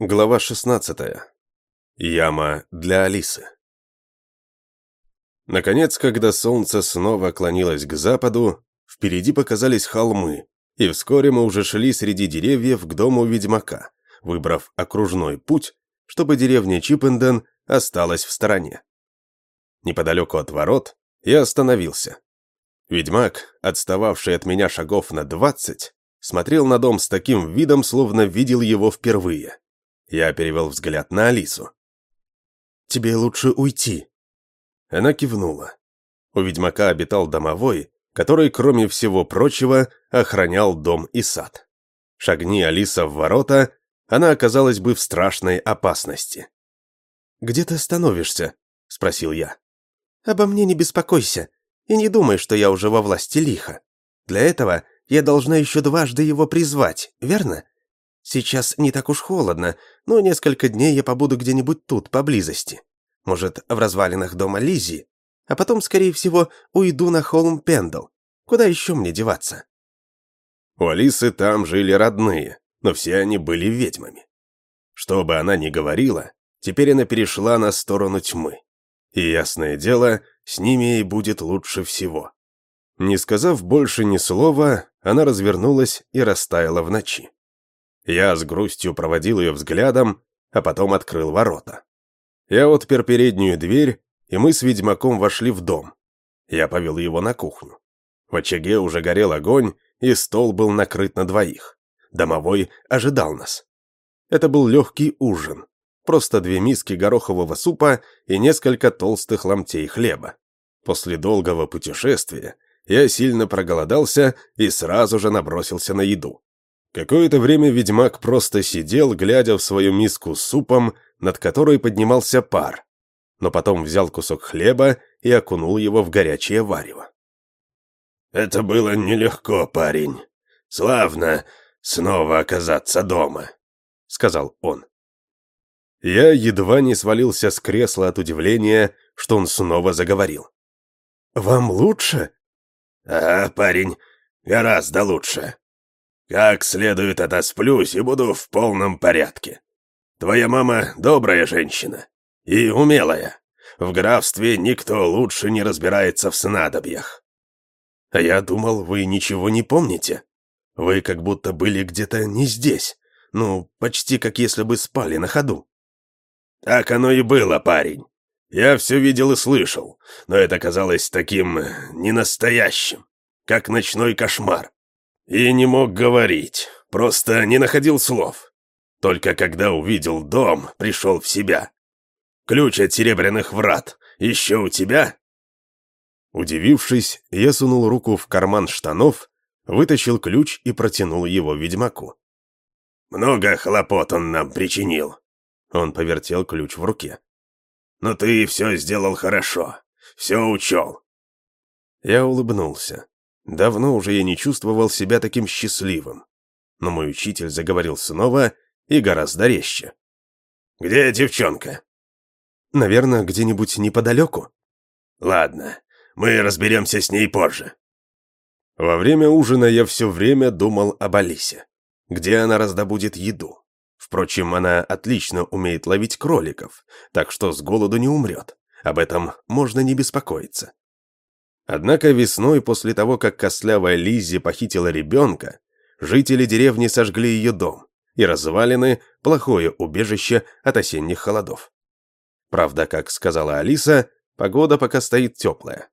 Глава 16. Яма для Алисы. Наконец, когда солнце снова клонилось к западу, впереди показались холмы, и вскоре мы уже шли среди деревьев к дому ведьмака, выбрав окружной путь, чтобы деревня Чипенден осталась в стороне. Неподалеку от ворот я остановился. Ведьмак, отстававший от меня шагов на двадцать, смотрел на дом с таким видом, словно видел его впервые. Я перевел взгляд на Алису. «Тебе лучше уйти». Она кивнула. У ведьмака обитал домовой, который, кроме всего прочего, охранял дом и сад. Шагни Алиса в ворота, она оказалась бы в страшной опасности. «Где ты становишься?» — спросил я. «Обо мне не беспокойся, и не думай, что я уже во власти лиха. Для этого я должна еще дважды его призвать, верно? Сейчас не так уж холодно, но несколько дней я побуду где-нибудь тут, поблизости. Может, в развалинах дома Лизи, а потом, скорее всего, уйду на холм Пендл. Куда еще мне деваться? У Алисы там жили родные, но все они были ведьмами. Что бы она ни говорила, теперь она перешла на сторону тьмы. И, ясное дело, с ними ей будет лучше всего. Не сказав больше ни слова, она развернулась и растаяла в ночи. Я с грустью проводил ее взглядом, а потом открыл ворота. Я отпер переднюю дверь, и мы с ведьмаком вошли в дом. Я повел его на кухню. В очаге уже горел огонь, и стол был накрыт на двоих. Домовой ожидал нас. Это был легкий ужин. Просто две миски горохового супа и несколько толстых ломтей хлеба. После долгого путешествия я сильно проголодался и сразу же набросился на еду. Какое-то время ведьмак просто сидел, глядя в свою миску с супом, над которой поднимался пар, но потом взял кусок хлеба и окунул его в горячее варево. «Это было нелегко, парень. Славно снова оказаться дома», — сказал он. Я едва не свалился с кресла от удивления, что он снова заговорил. «Вам лучше?» «А, парень, гораздо лучше. Как следует отосплюсь и буду в полном порядке. Твоя мама добрая женщина и умелая. В графстве никто лучше не разбирается в снадобьях. А я думал, вы ничего не помните. Вы как будто были где-то не здесь. Ну, почти как если бы спали на ходу. Так оно и было, парень. Я все видел и слышал, но это казалось таким ненастоящим, как ночной кошмар. И не мог говорить, просто не находил слов. Только когда увидел дом, пришел в себя. Ключ от серебряных врат еще у тебя?» Удивившись, я сунул руку в карман штанов, вытащил ключ и протянул его ведьмаку. «Много хлопот он нам причинил». Он повертел ключ в руке. «Но ты все сделал хорошо, все учел». Я улыбнулся. Давно уже я не чувствовал себя таким счастливым. Но мой учитель заговорил снова и гораздо резче. «Где девчонка?» «Наверное, где-нибудь неподалеку». «Ладно, мы разберемся с ней позже». Во время ужина я все время думал об Алисе. Где она раздобудет еду? Впрочем, она отлично умеет ловить кроликов, так что с голоду не умрет. Об этом можно не беспокоиться. Однако весной, после того, как костлявая Лиззи похитила ребенка, жители деревни сожгли ее дом, и развалины – плохое убежище от осенних холодов. Правда, как сказала Алиса, погода пока стоит теплая.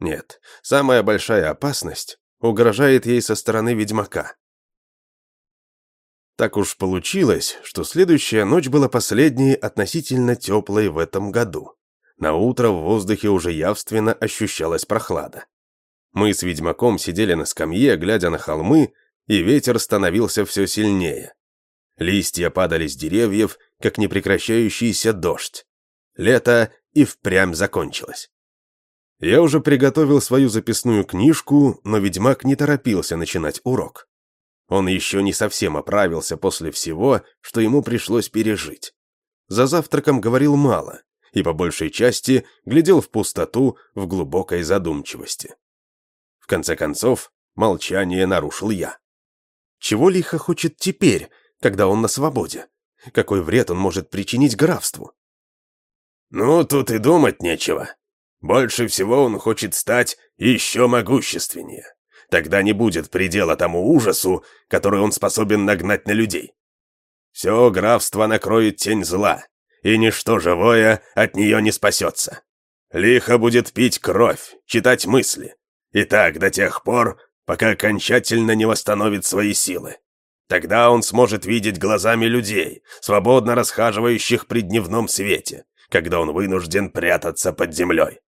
Нет, самая большая опасность угрожает ей со стороны ведьмака. Так уж получилось, что следующая ночь была последней относительно теплой в этом году. На утро в воздухе уже явственно ощущалась прохлада. Мы с ведьмаком сидели на скамье, глядя на холмы, и ветер становился все сильнее. Листья падали с деревьев, как непрекращающийся дождь. Лето и впрямь закончилось. Я уже приготовил свою записную книжку, но ведьмак не торопился начинать урок. Он еще не совсем оправился после всего, что ему пришлось пережить. За завтраком говорил мало, и по большей части глядел в пустоту в глубокой задумчивости. В конце концов, молчание нарушил я. Чего лихо хочет теперь, когда он на свободе? Какой вред он может причинить графству? Ну, тут и думать нечего. Больше всего он хочет стать еще могущественнее. Тогда не будет предела тому ужасу, который он способен нагнать на людей. Все графство накроет тень зла, и ничто живое от нее не спасется. Лихо будет пить кровь, читать мысли. И так до тех пор, пока окончательно не восстановит свои силы. Тогда он сможет видеть глазами людей, свободно расхаживающих при дневном свете, когда он вынужден прятаться под землей.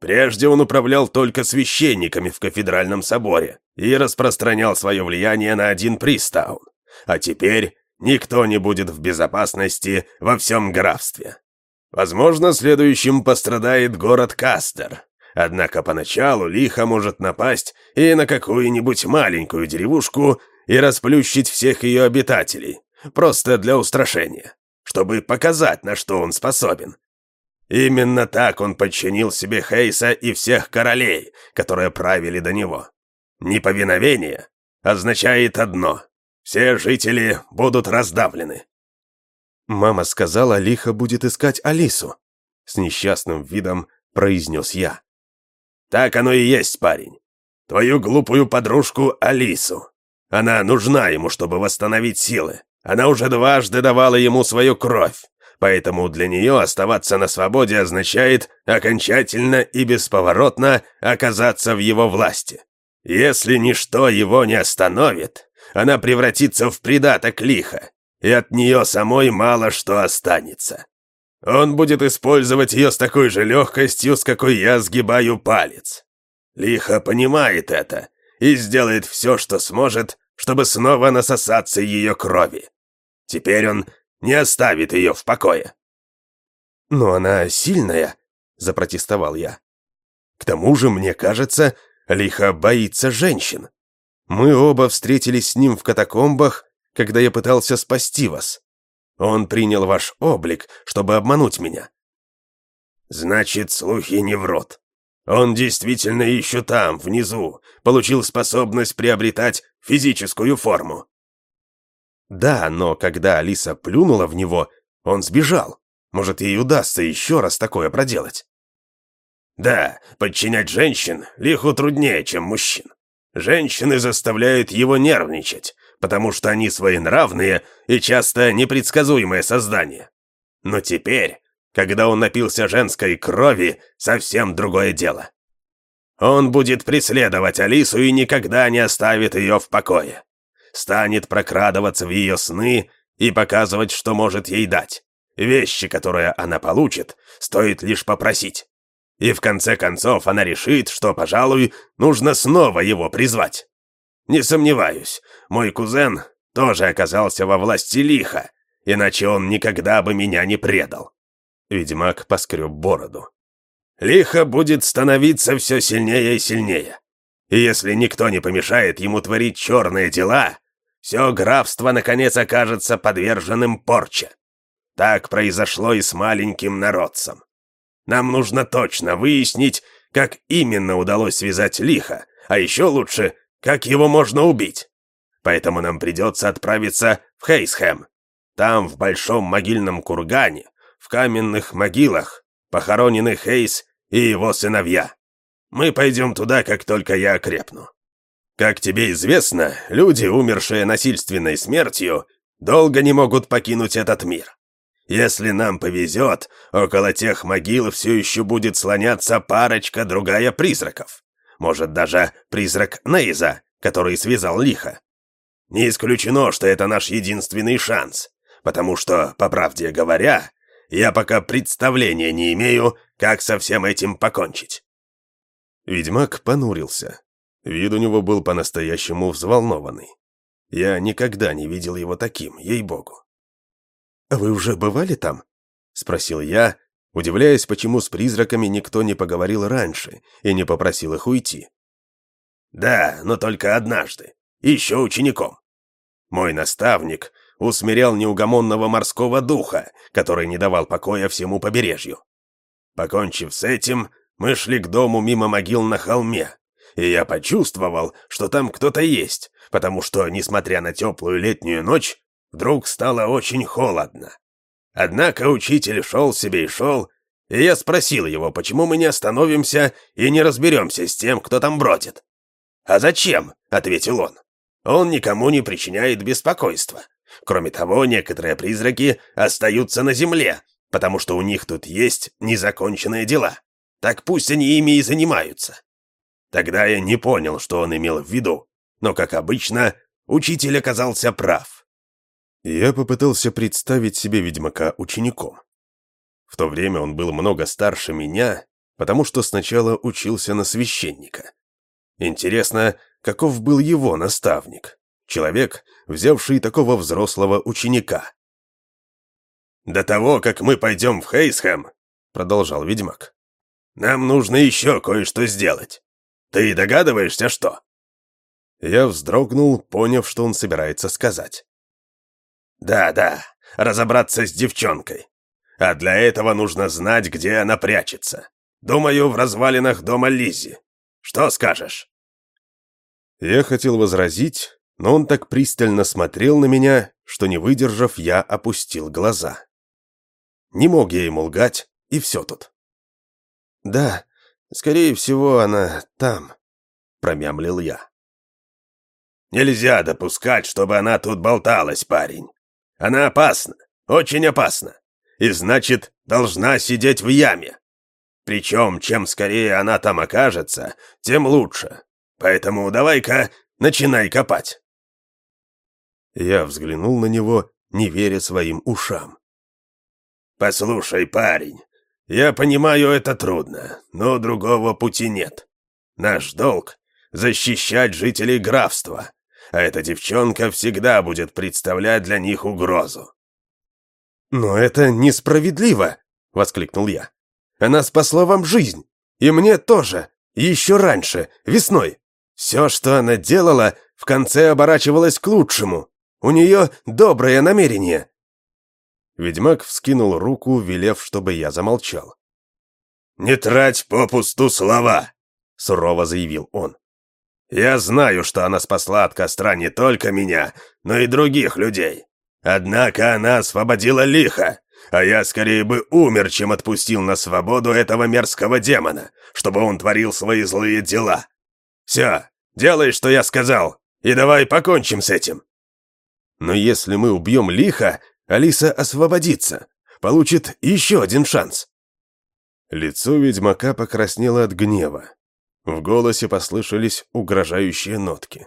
Прежде он управлял только священниками в кафедральном соборе и распространял свое влияние на один пристаун. А теперь никто не будет в безопасности во всем графстве. Возможно, следующим пострадает город Кастер. Однако поначалу лихо может напасть и на какую-нибудь маленькую деревушку и расплющить всех ее обитателей, просто для устрашения, чтобы показать, на что он способен, Именно так он подчинил себе Хейса и всех королей, которые правили до него. Неповиновение означает одно — все жители будут раздавлены. Мама сказала, лихо будет искать Алису. С несчастным видом произнес я. Так оно и есть, парень. Твою глупую подружку Алису. Она нужна ему, чтобы восстановить силы. Она уже дважды давала ему свою кровь поэтому для нее оставаться на свободе означает окончательно и бесповоротно оказаться в его власти. Если ничто его не остановит, она превратится в придаток лиха, и от нее самой мало что останется. Он будет использовать ее с такой же легкостью, с какой я сгибаю палец. Лихо понимает это и сделает все, что сможет, чтобы снова насосаться ее крови. Теперь он не оставит ее в покое. «Но она сильная», — запротестовал я. «К тому же, мне кажется, лихо боится женщин. Мы оба встретились с ним в катакомбах, когда я пытался спасти вас. Он принял ваш облик, чтобы обмануть меня». «Значит, слухи не врут. Он действительно еще там, внизу, получил способность приобретать физическую форму. Да, но когда Алиса плюнула в него, он сбежал. Может, ей удастся еще раз такое проделать. Да, подчинять женщин лиху труднее, чем мужчин. Женщины заставляют его нервничать, потому что они своенравные и часто непредсказуемые создания. Но теперь, когда он напился женской крови, совсем другое дело. Он будет преследовать Алису и никогда не оставит ее в покое станет прокрадываться в ее сны и показывать, что может ей дать. Вещи, которые она получит, стоит лишь попросить. И в конце концов она решит, что, пожалуй, нужно снова его призвать. Не сомневаюсь, мой кузен тоже оказался во власти лиха, иначе он никогда бы меня не предал. Ведьмак поскреб бороду. Лихо будет становиться все сильнее и сильнее. И если никто не помешает ему творить черные дела, все графство, наконец, окажется подверженным порче. Так произошло и с маленьким народцем. Нам нужно точно выяснить, как именно удалось связать лихо, а еще лучше, как его можно убить. Поэтому нам придется отправиться в Хейсхэм. Там, в большом могильном кургане, в каменных могилах, похоронены Хейс и его сыновья. Мы пойдем туда, как только я окрепну. Как тебе известно, люди, умершие насильственной смертью, долго не могут покинуть этот мир. Если нам повезет, около тех могил все еще будет слоняться парочка другая призраков. Может, даже призрак Нейза, который связал лихо. Не исключено, что это наш единственный шанс, потому что, по правде говоря, я пока представления не имею, как со всем этим покончить. Ведьмак понурился. Вид у него был по-настоящему взволнованный. Я никогда не видел его таким, ей-богу. «Вы уже бывали там?» — спросил я, удивляясь, почему с призраками никто не поговорил раньше и не попросил их уйти. «Да, но только однажды. Еще учеником. Мой наставник усмирял неугомонного морского духа, который не давал покоя всему побережью. Покончив с этим, мы шли к дому мимо могил на холме, и я почувствовал, что там кто-то есть, потому что, несмотря на теплую летнюю ночь, вдруг стало очень холодно. Однако учитель шел себе и шел, и я спросил его, почему мы не остановимся и не разберемся с тем, кто там бродит. «А зачем?» — ответил он. «Он никому не причиняет беспокойства. Кроме того, некоторые призраки остаются на земле, потому что у них тут есть незаконченные дела. Так пусть они ими и занимаются». Тогда я не понял, что он имел в виду, но, как обычно, учитель оказался прав. Я попытался представить себе ведьмака учеником. В то время он был много старше меня, потому что сначала учился на священника. Интересно, каков был его наставник? Человек, взявший такого взрослого ученика. «До того, как мы пойдем в Хейсхэм», — продолжал ведьмак, — «нам нужно еще кое-что сделать. Ты догадываешься, что?» Я вздрогнул, поняв, что он собирается сказать. «Да-да, разобраться с девчонкой. А для этого нужно знать, где она прячется. Думаю, в развалинах дома Лизи. Что скажешь?» Я хотел возразить, но он так пристально смотрел на меня, что, не выдержав, я опустил глаза. Не мог я ему лгать, и все тут. «Да, скорее всего, она там», — промямлил я. «Нельзя допускать, чтобы она тут болталась, парень. Она опасна, очень опасна и значит, должна сидеть в яме. Причем, чем скорее она там окажется, тем лучше. Поэтому давай-ка начинай копать. Я взглянул на него, не веря своим ушам. «Послушай, парень, я понимаю, это трудно, но другого пути нет. Наш долг — защищать жителей графства, а эта девчонка всегда будет представлять для них угрозу. «Но это несправедливо!» — воскликнул я. «Она спасла вам жизнь! И мне тоже! Еще раньше, весной! Все, что она делала, в конце оборачивалось к лучшему! У нее доброе намерение!» Ведьмак вскинул руку, велев, чтобы я замолчал. «Не трать попусту слова!» — сурово заявил он. «Я знаю, что она спасла от костра не только меня, но и других людей. Однако она освободила лихо, а я скорее бы умер, чем отпустил на свободу этого мерзкого демона, чтобы он творил свои злые дела. Все, делай, что я сказал, и давай покончим с этим. Но если мы убьем лихо, Алиса освободится, получит еще один шанс. Лицо ведьмака покраснело от гнева. В голосе послышались угрожающие нотки.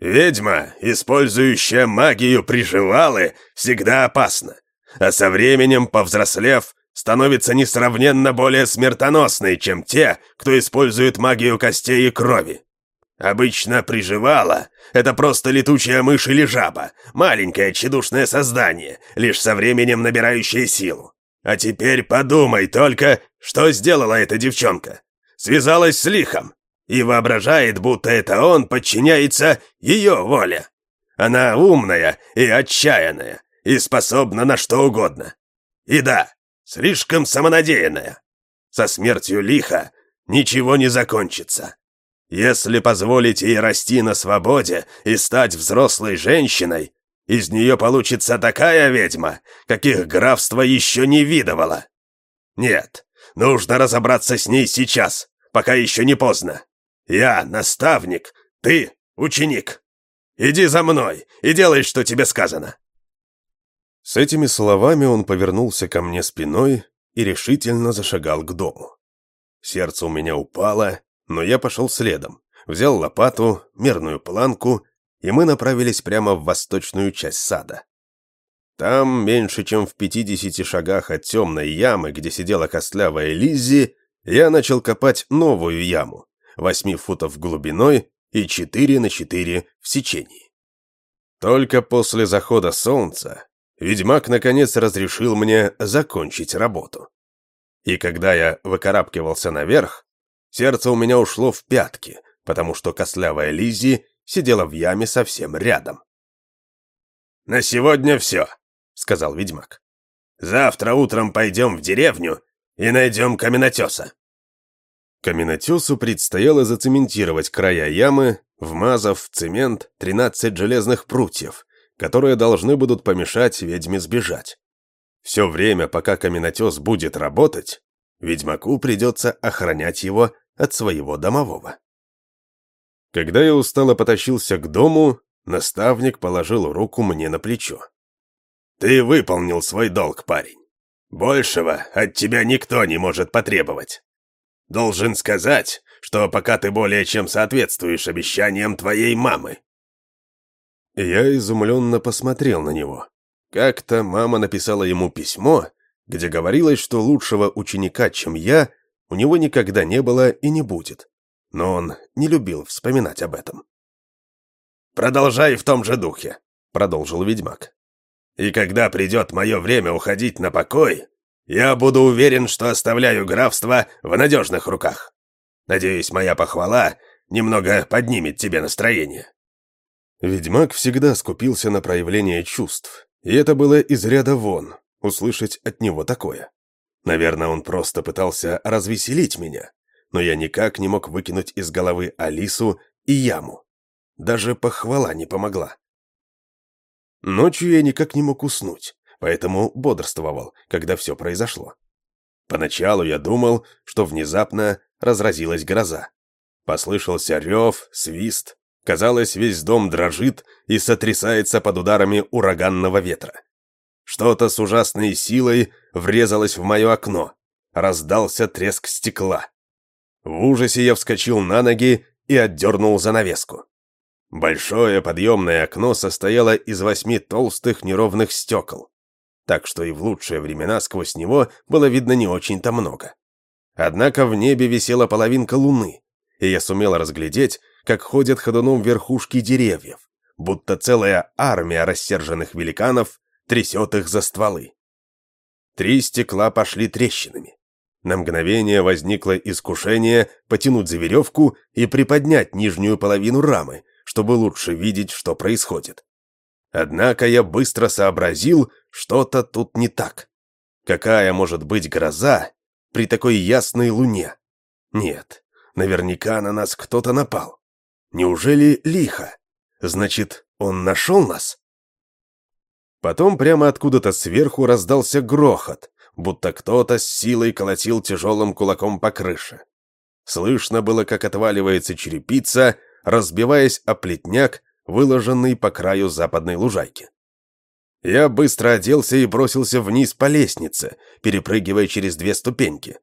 Ведьма, использующая магию приживалы, всегда опасна, а со временем, повзрослев, становится несравненно более смертоносной, чем те, кто использует магию костей и крови. Обычно приживала — это просто летучая мышь или жаба, маленькое тщедушное создание, лишь со временем набирающее силу. А теперь подумай только, что сделала эта девчонка. Связалась с лихом, и воображает, будто это он подчиняется ее воле. Она умная и отчаянная, и способна на что угодно. И да, слишком самонадеянная. Со смертью лиха ничего не закончится. Если позволить ей расти на свободе и стать взрослой женщиной, из нее получится такая ведьма, каких графство еще не видывало. Нет, нужно разобраться с ней сейчас, пока еще не поздно. Я наставник, ты ученик. Иди за мной и делай, что тебе сказано». С этими словами он повернулся ко мне спиной и решительно зашагал к дому. Сердце у меня упало, но я пошел следом, взял лопату, мерную планку, и мы направились прямо в восточную часть сада. Там, меньше чем в пятидесяти шагах от темной ямы, где сидела костлявая Лиззи, я начал копать новую яму, 8 футов глубиной и 4 на 4 в сечении. Только после захода солнца ведьмак наконец разрешил мне закончить работу. И когда я выкарабкивался наверх, сердце у меня ушло в пятки, потому что кослявая Лиззи сидела в яме совсем рядом. «На сегодня все», — сказал ведьмак. «Завтра утром пойдем в деревню и найдем каменотеса. Каменотесу предстояло зацементировать края ямы, вмазав в цемент 13 железных прутьев, которые должны будут помешать ведьме сбежать. Все время, пока каменотес будет работать, ведьмаку придется охранять его от своего домового. Когда я устало потащился к дому, наставник положил руку мне на плечо. «Ты выполнил свой долг, парень. Большего от тебя никто не может потребовать. Должен сказать, что пока ты более чем соответствуешь обещаниям твоей мамы». Я изумленно посмотрел на него. Как-то мама написала ему письмо, где говорилось, что лучшего ученика, чем я, у него никогда не было и не будет. Но он не любил вспоминать об этом. «Продолжай в том же духе», — продолжил ведьмак. «И когда придет мое время уходить на покой, я буду уверен, что оставляю графство в надежных руках. Надеюсь, моя похвала немного поднимет тебе настроение». Ведьмак всегда скупился на проявление чувств, и это было из ряда вон, услышать от него такое. Наверное, он просто пытался развеселить меня, но я никак не мог выкинуть из головы Алису и яму. Даже похвала не помогла. Ночью я никак не мог уснуть, поэтому бодрствовал, когда все произошло. Поначалу я думал, что внезапно разразилась гроза. Послышался рев, свист, Казалось, весь дом дрожит и сотрясается под ударами ураганного ветра. Что-то с ужасной силой врезалось в мое окно. Раздался треск стекла. В ужасе я вскочил на ноги и отдернул занавеску. Большое подъемное окно состояло из восьми толстых неровных стекол, так что и в лучшие времена сквозь него было видно не очень-то много. Однако в небе висела половинка луны, и я сумел разглядеть, как ходят ходуном верхушки деревьев, будто целая армия рассерженных великанов трясет их за стволы. Три стекла пошли трещинами. На мгновение возникло искушение потянуть за веревку и приподнять нижнюю половину рамы, чтобы лучше видеть, что происходит. Однако я быстро сообразил, что-то тут не так. Какая может быть гроза при такой ясной луне? Нет, наверняка на нас кто-то напал. Неужели лихо? Значит, он нашел нас? Потом прямо откуда-то сверху раздался грохот, будто кто-то с силой колотил тяжелым кулаком по крыше. Слышно было, как отваливается черепица, разбиваясь о плетняк, выложенный по краю западной лужайки. Я быстро оделся и бросился вниз по лестнице, перепрыгивая через две ступеньки.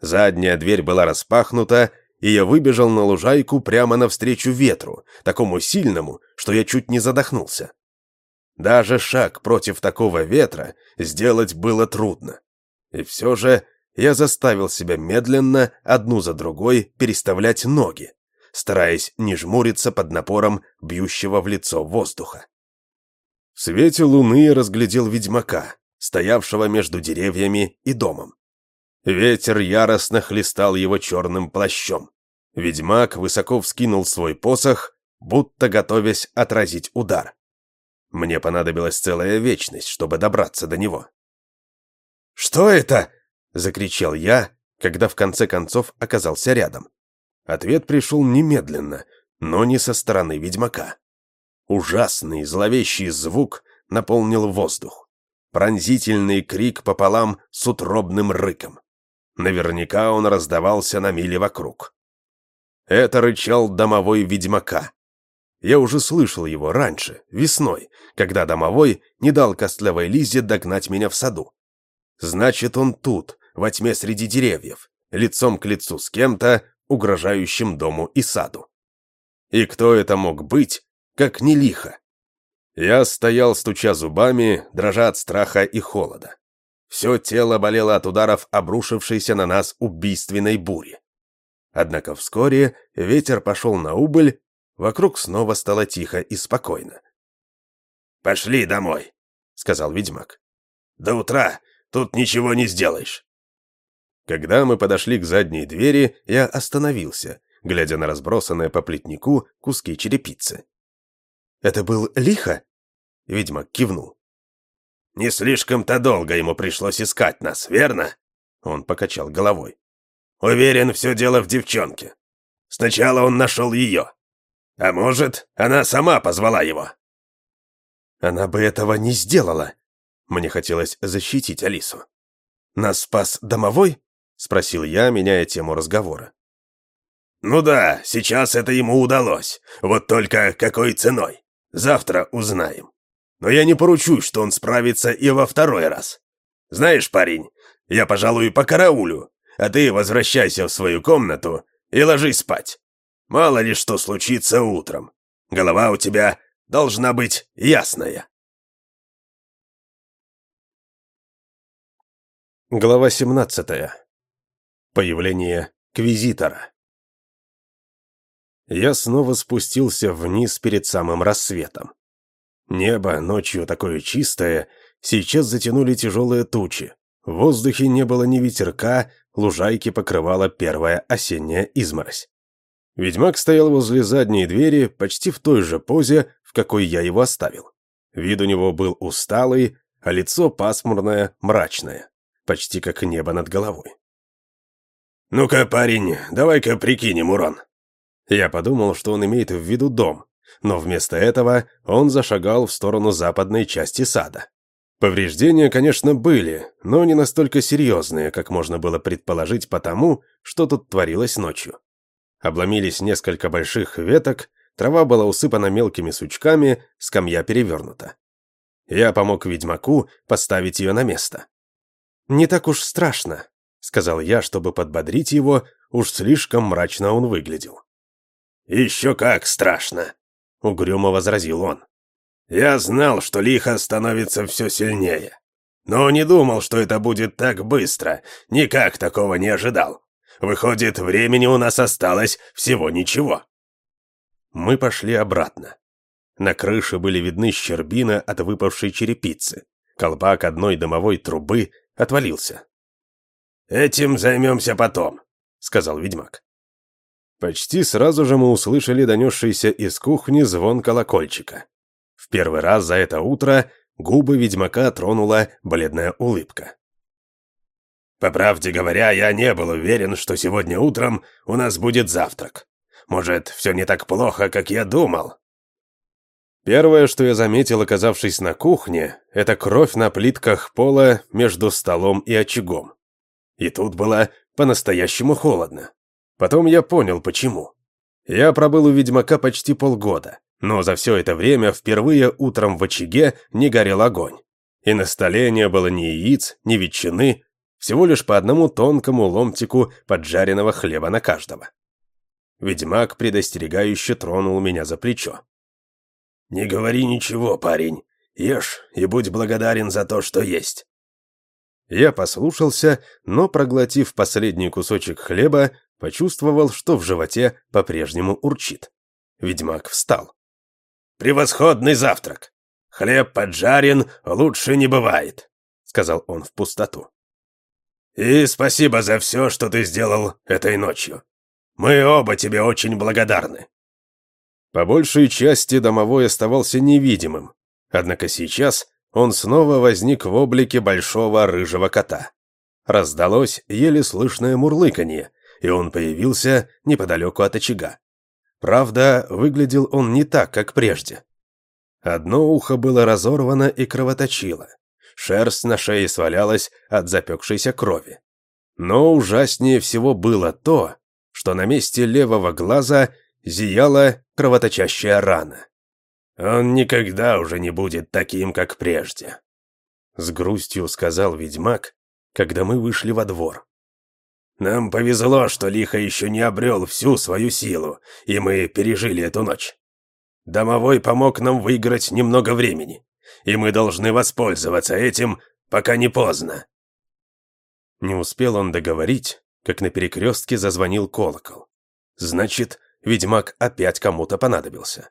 Задняя дверь была распахнута, и я выбежал на лужайку прямо навстречу ветру, такому сильному, что я чуть не задохнулся. Даже шаг против такого ветра сделать было трудно. И все же я заставил себя медленно, одну за другой, переставлять ноги, стараясь не жмуриться под напором бьющего в лицо воздуха. В свете луны разглядел ведьмака, стоявшего между деревьями и домом. Ветер яростно хлестал его черным плащом. Ведьмак высоко вскинул свой посох, будто готовясь отразить удар. Мне понадобилась целая вечность, чтобы добраться до него. «Что это?» — закричал я, когда в конце концов оказался рядом. Ответ пришел немедленно, но не со стороны ведьмака. Ужасный зловещий звук наполнил воздух. Пронзительный крик пополам с утробным рыком. Наверняка он раздавался на миле вокруг. Это рычал домовой ведьмака. Я уже слышал его раньше, весной, когда домовой не дал костлявой Лизе догнать меня в саду. Значит, он тут, во тьме среди деревьев, лицом к лицу с кем-то, угрожающим дому и саду. И кто это мог быть, как не лихо? Я стоял, стуча зубами, дрожа от страха и холода. Все тело болело от ударов обрушившейся на нас убийственной бури. Однако вскоре ветер пошел на убыль, вокруг снова стало тихо и спокойно. «Пошли домой», — сказал ведьмак. «До утра тут ничего не сделаешь». Когда мы подошли к задней двери, я остановился, глядя на разбросанные по плетнику куски черепицы. «Это был лихо?» — ведьмак кивнул. Не слишком-то долго ему пришлось искать нас, верно?» Он покачал головой. «Уверен, все дело в девчонке. Сначала он нашел ее. А может, она сама позвала его?» Она бы этого не сделала. Мне хотелось защитить Алису. «Нас спас домовой?» — спросил я, меняя тему разговора. «Ну да, сейчас это ему удалось. Вот только какой ценой? Завтра узнаем. Но я не поручусь, что он справится и во второй раз. Знаешь, парень, я, пожалуй, по караулю, а ты возвращайся в свою комнату и ложись спать. Мало ли что случится утром. Голова у тебя должна быть ясная». Глава 17. Появление Квизитора. Я снова спустился вниз перед самым рассветом. Небо, ночью такое чистое, сейчас затянули тяжелые тучи. В воздухе не было ни ветерка, лужайки покрывала первая осенняя изморозь. Ведьмак стоял возле задней двери, почти в той же позе, в какой я его оставил. Вид у него был усталый, а лицо пасмурное, мрачное почти как небо над головой. «Ну-ка, парень, давай-ка прикинем урон». Я подумал, что он имеет в виду дом, но вместо этого он зашагал в сторону западной части сада. Повреждения, конечно, были, но не настолько серьезные, как можно было предположить по тому, что тут творилось ночью. Обломились несколько больших веток, трава была усыпана мелкими сучками, скамья перевернута. Я помог ведьмаку поставить ее на место. «Не так уж страшно», — сказал я, чтобы подбодрить его, уж слишком мрачно он выглядел. «Еще как страшно», — угрюмо возразил он. «Я знал, что лихо становится все сильнее. Но не думал, что это будет так быстро, никак такого не ожидал. Выходит, времени у нас осталось всего ничего». Мы пошли обратно. На крыше были видны щербины от выпавшей черепицы, колпак одной дымовой трубы отвалился. «Этим займемся потом», — сказал ведьмак. Почти сразу же мы услышали донесшийся из кухни звон колокольчика. В первый раз за это утро губы ведьмака тронула бледная улыбка. «По правде говоря, я не был уверен, что сегодня утром у нас будет завтрак. Может, все не так плохо, как я думал?» Первое, что я заметил, оказавшись на кухне, это кровь на плитках пола между столом и очагом. И тут было по-настоящему холодно. Потом я понял, почему. Я пробыл у ведьмака почти полгода, но за все это время впервые утром в очаге не горел огонь. И на столе не было ни яиц, ни ветчины, всего лишь по одному тонкому ломтику поджаренного хлеба на каждого. Ведьмак предостерегающе тронул меня за плечо. «Не говори ничего, парень. Ешь и будь благодарен за то, что есть». Я послушался, но, проглотив последний кусочек хлеба, почувствовал, что в животе по-прежнему урчит. Ведьмак встал. «Превосходный завтрак! Хлеб поджарен, лучше не бывает», — сказал он в пустоту. «И спасибо за все, что ты сделал этой ночью. Мы оба тебе очень благодарны». По большей части домовой оставался невидимым, однако сейчас он снова возник в облике большого рыжего кота. Раздалось еле слышное мурлыканье, и он появился неподалеку от очага. Правда, выглядел он не так, как прежде. Одно ухо было разорвано и кровоточило. Шерсть на шее свалялась от запекшейся крови. Но ужаснее всего было то, что на месте левого глаза зияла кровоточащая рана. «Он никогда уже не будет таким, как прежде», — с грустью сказал ведьмак, когда мы вышли во двор. «Нам повезло, что Лихо еще не обрел всю свою силу, и мы пережили эту ночь. Домовой помог нам выиграть немного времени, и мы должны воспользоваться этим, пока не поздно». Не успел он договорить, как на перекрестке зазвонил колокол. Значит, ведьмак опять кому-то понадобился.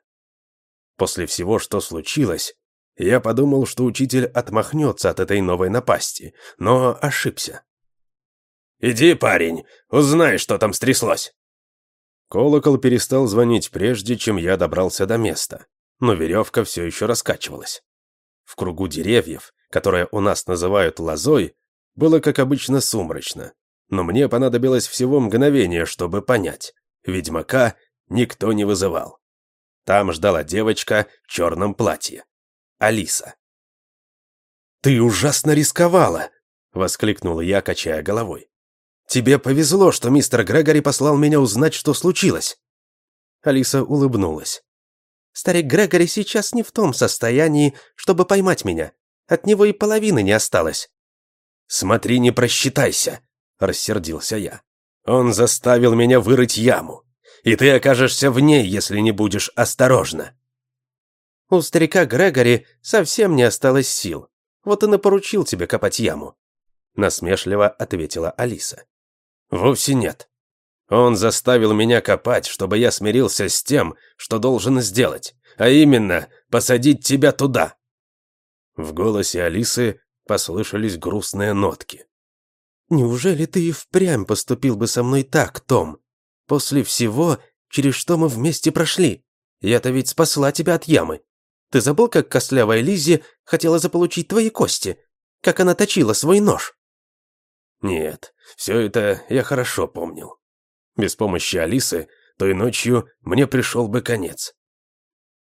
После всего, что случилось, я подумал, что учитель отмахнется от этой новой напасти, но ошибся. «Иди, парень, узнай, что там стряслось!» Колокол перестал звонить прежде, чем я добрался до места, но веревка все еще раскачивалась. В кругу деревьев, которые у нас называют лозой, было, как обычно, сумрачно, но мне понадобилось всего мгновение, чтобы понять. Ведьмака никто не вызывал. Там ждала девочка в черном платье. Алиса. «Ты ужасно рисковала!» — воскликнул я, качая головой. «Тебе повезло, что мистер Грегори послал меня узнать, что случилось». Алиса улыбнулась. «Старик Грегори сейчас не в том состоянии, чтобы поймать меня. От него и половины не осталось». «Смотри, не просчитайся», — рассердился я. «Он заставил меня вырыть яму, и ты окажешься в ней, если не будешь осторожна». У старика Грегори совсем не осталось сил, вот и поручил тебе копать яму», — насмешливо ответила Алиса. «Вовсе нет. Он заставил меня копать, чтобы я смирился с тем, что должен сделать, а именно посадить тебя туда». В голосе Алисы послышались грустные нотки. «Неужели ты и впрямь поступил бы со мной так, Том? После всего, через что мы вместе прошли? Я-то ведь спасла тебя от ямы. Ты забыл, как костлявая Лиззи хотела заполучить твои кости? Как она точила свой нож?» Нет, все это я хорошо помнил. Без помощи Алисы той ночью мне пришел бы конец.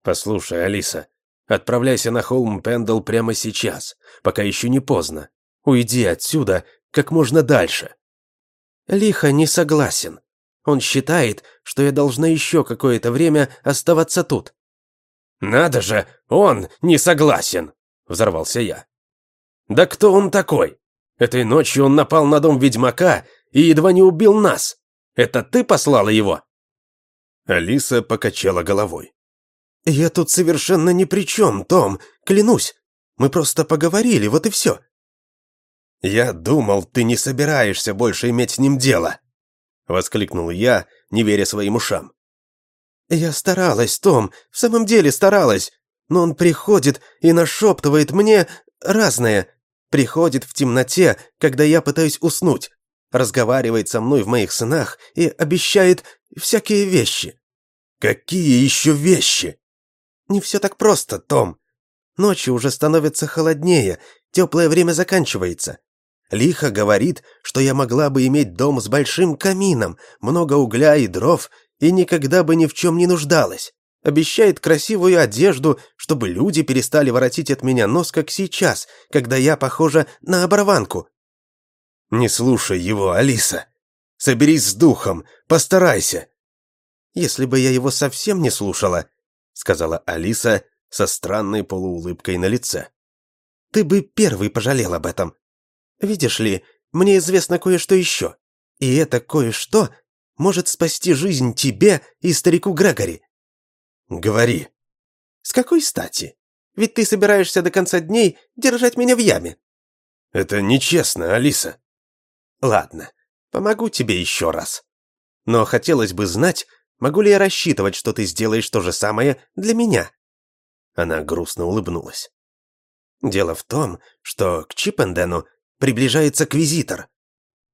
Послушай, Алиса, отправляйся на холм Пендл прямо сейчас, пока еще не поздно. Уйди отсюда как можно дальше. Лихо не согласен. Он считает, что я должна еще какое-то время оставаться тут. «Надо же, он не согласен!» — взорвался я. «Да кто он такой? Этой ночью он напал на дом ведьмака и едва не убил нас. Это ты послала его?» Алиса покачала головой. «Я тут совершенно ни при чем, Том, клянусь. Мы просто поговорили, вот и все». «Я думал, ты не собираешься больше иметь с ним дело», — воскликнул я, не веря своим ушам. «Я старалась, Том, в самом деле старалась, но он приходит и нашептывает мне разное. Приходит в темноте, когда я пытаюсь уснуть, разговаривает со мной в моих снах и обещает всякие вещи». «Какие еще вещи?» «Не все так просто, Том. Ночью уже становится холоднее, теплое время заканчивается. Лихо говорит, что я могла бы иметь дом с большим камином, много угля и дров, и никогда бы ни в чем не нуждалась. Обещает красивую одежду, чтобы люди перестали воротить от меня нос, как сейчас, когда я похожа на оборванку. Не слушай его, Алиса. Соберись с духом, постарайся. Если бы я его совсем не слушала, сказала Алиса со странной полуулыбкой на лице. Ты бы первый пожалел об этом. Видишь ли, мне известно кое-что еще. И это кое-что может спасти жизнь тебе и старику Грегори. Говори. С какой стати? Ведь ты собираешься до конца дней держать меня в яме. Это нечестно, Алиса. Ладно, помогу тебе еще раз. Но хотелось бы знать, могу ли я рассчитывать, что ты сделаешь то же самое для меня. Она грустно улыбнулась. Дело в том, что к Чипендену приближается квизитор.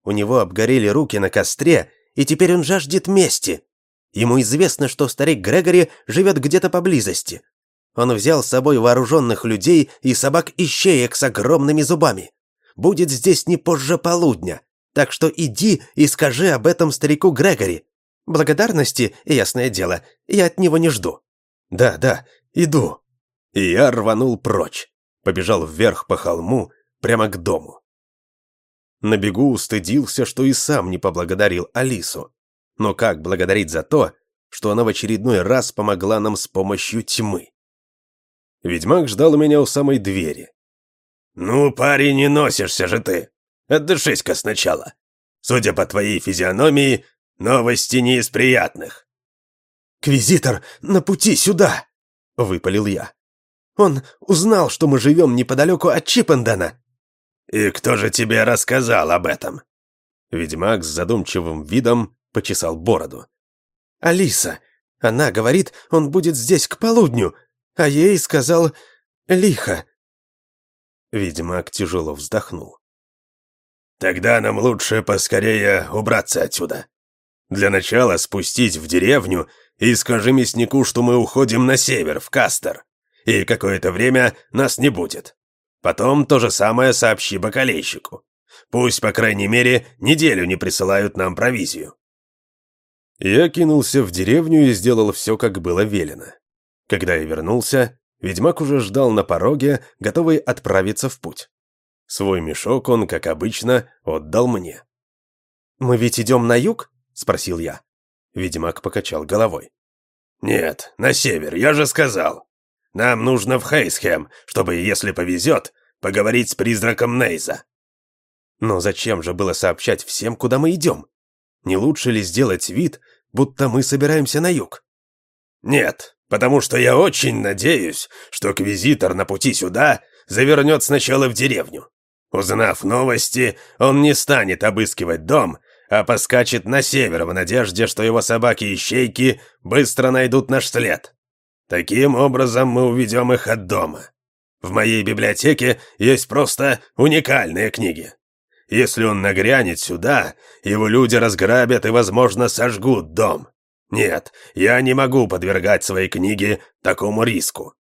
У него обгорели руки на костре, и теперь он жаждет мести. Ему известно, что старик Грегори живет где-то поблизости. Он взял с собой вооруженных людей и собак-ищеек с огромными зубами. Будет здесь не позже полудня, так что иди и скажи об этом старику Грегори. Благодарности, ясное дело, я от него не жду. Да, да, иду. И я рванул прочь, побежал вверх по холму, прямо к дому. На бегу устыдился, что и сам не поблагодарил Алису. Но как благодарить за то, что она в очередной раз помогла нам с помощью тьмы? Ведьмак ждал меня у самой двери. «Ну, парень, не носишься же ты. Отдышись-ка сначала. Судя по твоей физиономии, новости не из приятных». «Квизитор на пути сюда!» — выпалил я. «Он узнал, что мы живем неподалеку от Чипендена. «И кто же тебе рассказал об этом?» Ведьмак с задумчивым видом почесал бороду. «Алиса. Она говорит, он будет здесь к полудню, а ей сказал лихо». Ведьмак тяжело вздохнул. «Тогда нам лучше поскорее убраться отсюда. Для начала спустить в деревню и скажи мяснику, что мы уходим на север, в Кастер, и какое-то время нас не будет. Потом то же самое сообщи бакалейщику. Пусть, по крайней мере, неделю не присылают нам провизию». Я кинулся в деревню и сделал все, как было велено. Когда я вернулся, Ведьмак уже ждал на пороге, готовый отправиться в путь. Свой мешок он, как обычно, отдал мне. «Мы ведь идем на юг?» – спросил я. Ведьмак покачал головой. «Нет, на север, я же сказал. Нам нужно в Хейсхем, чтобы, если повезет, поговорить с призраком Нейза». «Но зачем же было сообщать всем, куда мы идем? Не лучше ли сделать вид, будто мы собираемся на юг?» «Нет, потому что я очень надеюсь, что квизитор на пути сюда завернет сначала в деревню. Узнав новости, он не станет обыскивать дом, а поскачет на север в надежде, что его собаки-ищейки быстро найдут наш след. Таким образом мы уведем их от дома. В моей библиотеке есть просто уникальные книги. Если он нагрянет сюда, его люди разграбят и, возможно, сожгут дом. Нет, я не могу подвергать свои книги такому риску.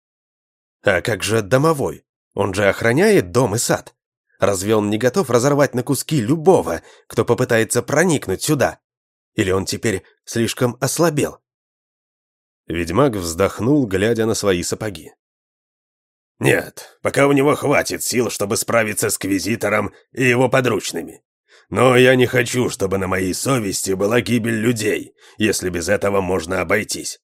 А как же домовой? Он же охраняет дом и сад. Разве он не готов разорвать на куски любого, кто попытается проникнуть сюда? Или он теперь слишком ослабел? Ведьмак вздохнул, глядя на свои сапоги. «Нет, пока у него хватит сил, чтобы справиться с Квизитором и его подручными. Но я не хочу, чтобы на моей совести была гибель людей, если без этого можно обойтись.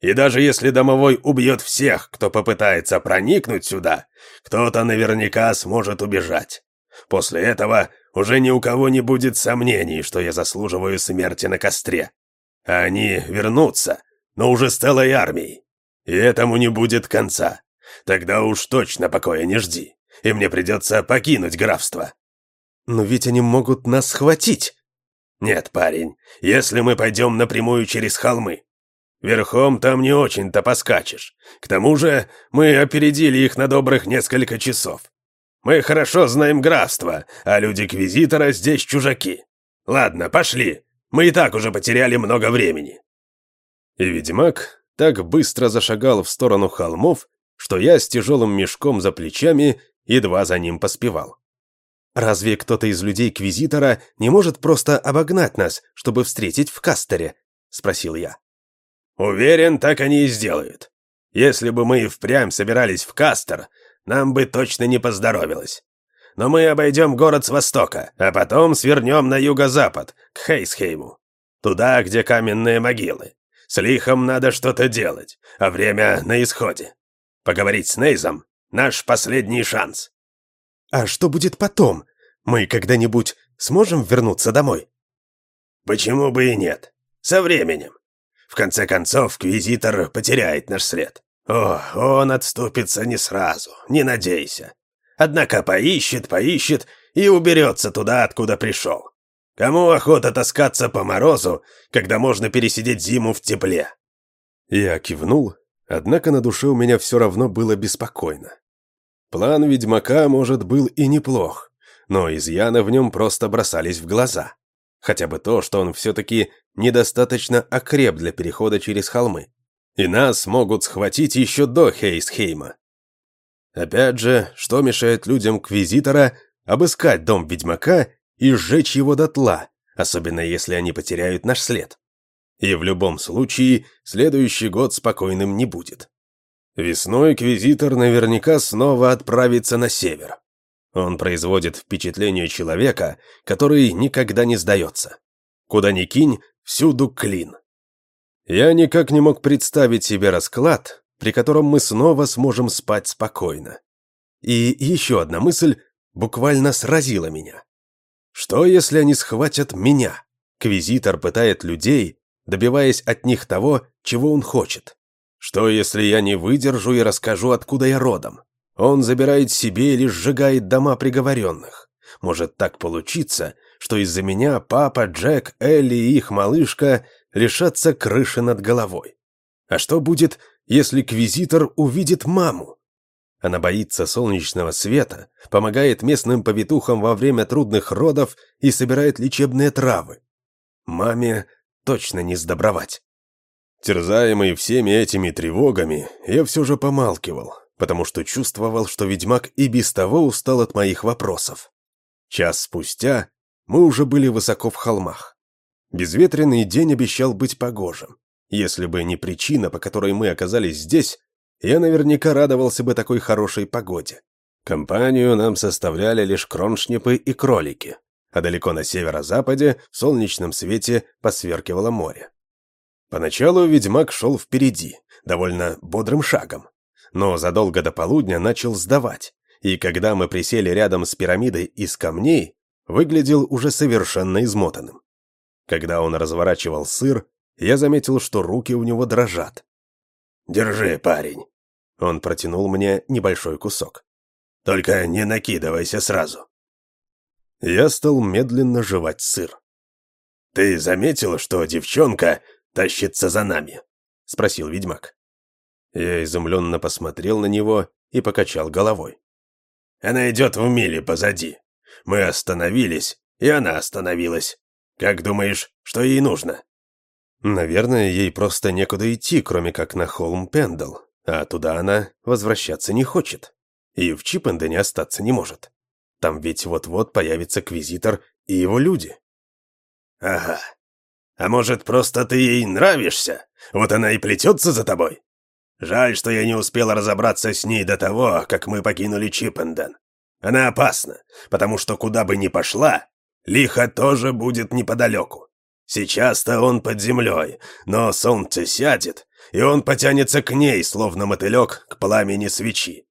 И даже если домовой убьет всех, кто попытается проникнуть сюда, кто-то наверняка сможет убежать. После этого уже ни у кого не будет сомнений, что я заслуживаю смерти на костре. Они вернутся, но уже с целой армией. И этому не будет конца. Тогда уж точно покоя не жди, и мне придется покинуть графство. Но ведь они могут нас схватить. Нет, парень, если мы пойдем напрямую через холмы, Верхом там не очень-то поскачешь. К тому же мы опередили их на добрых несколько часов. Мы хорошо знаем графство, а люди-квизитора здесь чужаки. Ладно, пошли. Мы и так уже потеряли много времени». И ведьмак так быстро зашагал в сторону холмов, что я с тяжелым мешком за плечами едва за ним поспевал. «Разве кто-то из людей-квизитора не может просто обогнать нас, чтобы встретить в Кастере?» — спросил я. Уверен, так они и сделают. Если бы мы и впрямь собирались в Кастер, нам бы точно не поздоровилось. Но мы обойдем город с востока, а потом свернем на юго-запад, к Хейсхейму. Туда, где каменные могилы. С лихом надо что-то делать, а время на исходе. Поговорить с Нейзом — наш последний шанс. А что будет потом? Мы когда-нибудь сможем вернуться домой? Почему бы и нет? Со временем. В конце концов, Квизитор потеряет наш след. О, он отступится не сразу, не надейся. Однако поищет, поищет и уберется туда, откуда пришел. Кому охота таскаться по морозу, когда можно пересидеть зиму в тепле?» Я кивнул, однако на душе у меня все равно было беспокойно. План ведьмака, может, был и неплох, но изъяны в нем просто бросались в глаза. Хотя бы то, что он все-таки недостаточно окреп для перехода через холмы. И нас могут схватить еще до Хейсхейма. Опять же, что мешает людям Квизитора обыскать дом ведьмака и сжечь его дотла, особенно если они потеряют наш след? И в любом случае, следующий год спокойным не будет. Весной Квизитор наверняка снова отправится на север. Он производит впечатление человека, который никогда не сдается. Куда ни кинь, всюду клин. Я никак не мог представить себе расклад, при котором мы снова сможем спать спокойно. И еще одна мысль буквально сразила меня. Что, если они схватят меня? Квизитор пытает людей, добиваясь от них того, чего он хочет. Что, если я не выдержу и расскажу, откуда я родом? Он забирает себе или сжигает дома приговоренных. Может так получиться, что из-за меня папа, Джек, Элли и их малышка лишатся крыши над головой. А что будет, если квизитор увидит маму? Она боится солнечного света, помогает местным повитухам во время трудных родов и собирает лечебные травы. Маме точно не сдобровать. Терзаемый всеми этими тревогами, я все же помалкивал, потому что чувствовал, что ведьмак и без того устал от моих вопросов. Час спустя мы уже были высоко в холмах. Безветренный день обещал быть погожим. Если бы не причина, по которой мы оказались здесь, я наверняка радовался бы такой хорошей погоде. Компанию нам составляли лишь кроншнипы и кролики, а далеко на северо-западе в солнечном свете посверкивало море. Поначалу ведьмак шел впереди, довольно бодрым шагом, но задолго до полудня начал сдавать, и когда мы присели рядом с пирамидой из камней, выглядел уже совершенно измотанным. Когда он разворачивал сыр, я заметил, что руки у него дрожат. «Держи, парень!» Он протянул мне небольшой кусок. «Только не накидывайся сразу!» Я стал медленно жевать сыр. «Ты заметил, что девчонка тащится за нами?» — спросил ведьмак. Я изумленно посмотрел на него и покачал головой. «Она идет в миле позади. Мы остановились, и она остановилась. Как думаешь, что ей нужно?» «Наверное, ей просто некуда идти, кроме как на холм Пендл, а туда она возвращаться не хочет. И в Чипендене остаться не может. Там ведь вот-вот появится Квизитор и его люди. Ага. А может, просто ты ей нравишься? Вот она и плетется за тобой? Жаль, что я не успел разобраться с ней до того, как мы покинули Чипенден. Она опасна, потому что куда бы ни пошла, лихо тоже будет неподалеку. Сейчас-то он под землей, но солнце сядет, и он потянется к ней, словно мотылек к пламени свечи.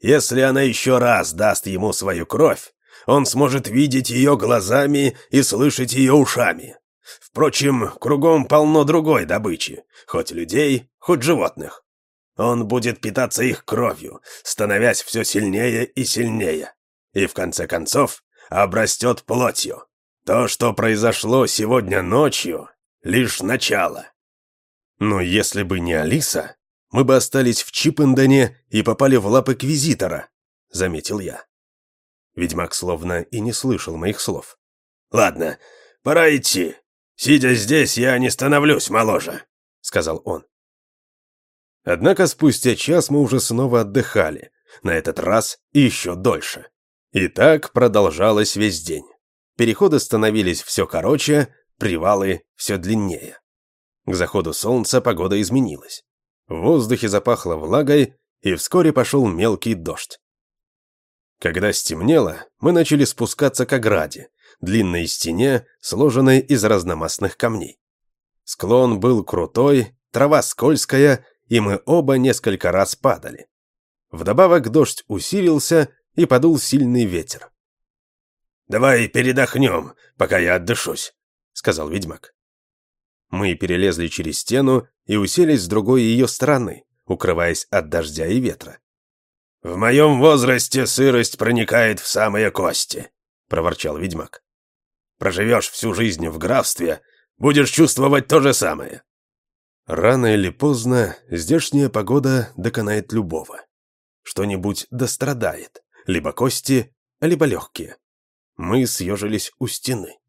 Если она еще раз даст ему свою кровь, он сможет видеть ее глазами и слышать ее ушами. Впрочем, кругом полно другой добычи, хоть людей, хоть животных. Он будет питаться их кровью, становясь все сильнее и сильнее. И в конце концов обрастет плотью. То, что произошло сегодня ночью, лишь начало. Но если бы не Алиса, мы бы остались в Чипендоне и попали в лапы Квизитора», — заметил я. Ведьмак словно и не слышал моих слов. «Ладно, пора идти. Сидя здесь, я не становлюсь моложе», — сказал он. Однако спустя час мы уже снова отдыхали, на этот раз еще дольше. И так продолжалось весь день. Переходы становились все короче, привалы все длиннее. К заходу солнца погода изменилась. В воздухе запахло влагой, и вскоре пошел мелкий дождь. Когда стемнело, мы начали спускаться к ограде, длинной стене, сложенной из разномастных камней. Склон был крутой, трава скользкая, и мы оба несколько раз падали. Вдобавок дождь усилился, и подул сильный ветер. «Давай передохнем, пока я отдышусь», — сказал ведьмак. Мы перелезли через стену и уселись с другой ее стороны, укрываясь от дождя и ветра. «В моем возрасте сырость проникает в самые кости», — проворчал ведьмак. «Проживешь всю жизнь в графстве, будешь чувствовать то же самое». Рано или поздно здешняя погода доконает любого. Что-нибудь дострадает, либо кости, либо легкие. Мы съежились у стены.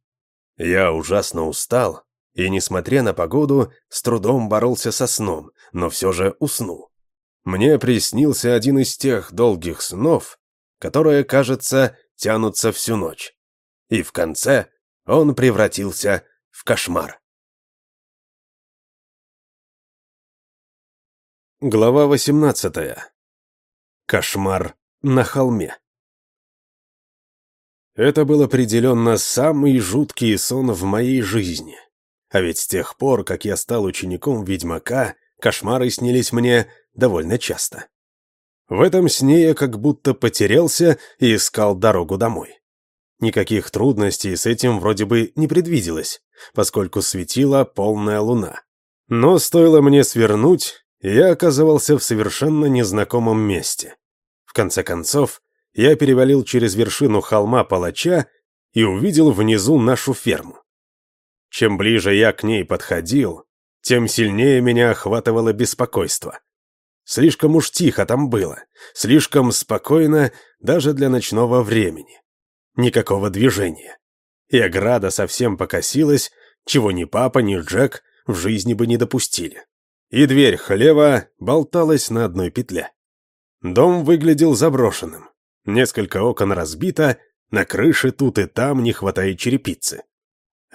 Я ужасно устал и, несмотря на погоду, с трудом боролся со сном, но все же уснул. Мне приснился один из тех долгих снов, которые, кажется, тянутся всю ночь. И в конце он превратился в кошмар. Глава 18. Кошмар на холме. Это был определенно самый жуткий сон в моей жизни. А ведь с тех пор, как я стал учеником ведьмака, кошмары снились мне довольно часто. В этом сне я как будто потерялся и искал дорогу домой. Никаких трудностей с этим вроде бы не предвиделось, поскольку светила полная луна. Но стоило мне свернуть, я оказывался в совершенно незнакомом месте. В конце концов, я перевалил через вершину холма палача и увидел внизу нашу ферму. Чем ближе я к ней подходил, тем сильнее меня охватывало беспокойство. Слишком уж тихо там было, слишком спокойно даже для ночного времени. Никакого движения. И ограда совсем покосилась, чего ни папа, ни Джек в жизни бы не допустили. И дверь хлева болталась на одной петле. Дом выглядел заброшенным. Несколько окон разбито, на крыше тут и там не хватает черепицы.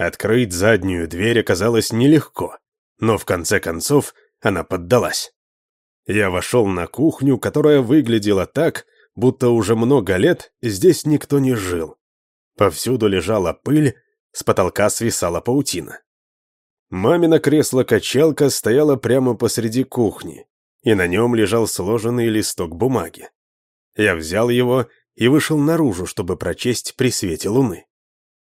Открыть заднюю дверь оказалось нелегко, но в конце концов она поддалась. Я вошел на кухню, которая выглядела так, будто уже много лет здесь никто не жил. Повсюду лежала пыль, с потолка свисала паутина. Мамино кресло-качалка стояло прямо посреди кухни, и на нем лежал сложенный листок бумаги. Я взял его и вышел наружу, чтобы прочесть при свете луны.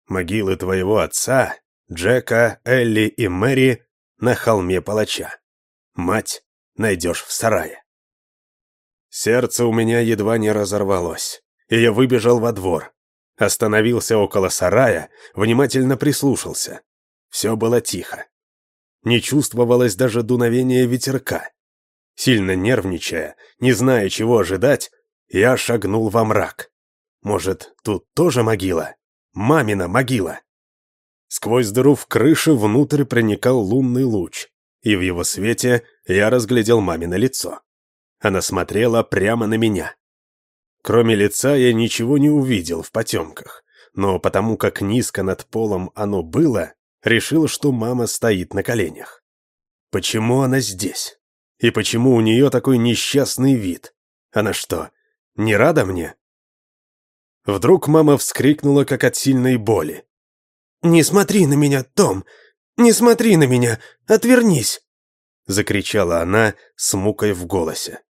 Могилы твоего отца, Джека, Элли и Мэри на холме палача. Мать найдешь в сарае. Сердце у меня едва не разорвалось, и я выбежал во двор. Остановился около сарая, внимательно прислушался. Все было тихо. Не чувствовалось даже дуновения ветерка. Сильно нервничая, не зная, чего ожидать, я шагнул во мрак. Может, тут тоже могила? Мамина могила. Сквозь дыру в крыше внутрь проникал лунный луч, и в его свете я разглядел мамино лицо. Она смотрела прямо на меня. Кроме лица я ничего не увидел в потемках, но потому как низко над полом оно было, решил, что мама стоит на коленях. Почему она здесь? И почему у нее такой несчастный вид? Она что, не рада мне?» Вдруг мама вскрикнула, как от сильной боли. «Не смотри на меня, Том! Не смотри на меня! Отвернись!» Закричала она с мукой в голосе.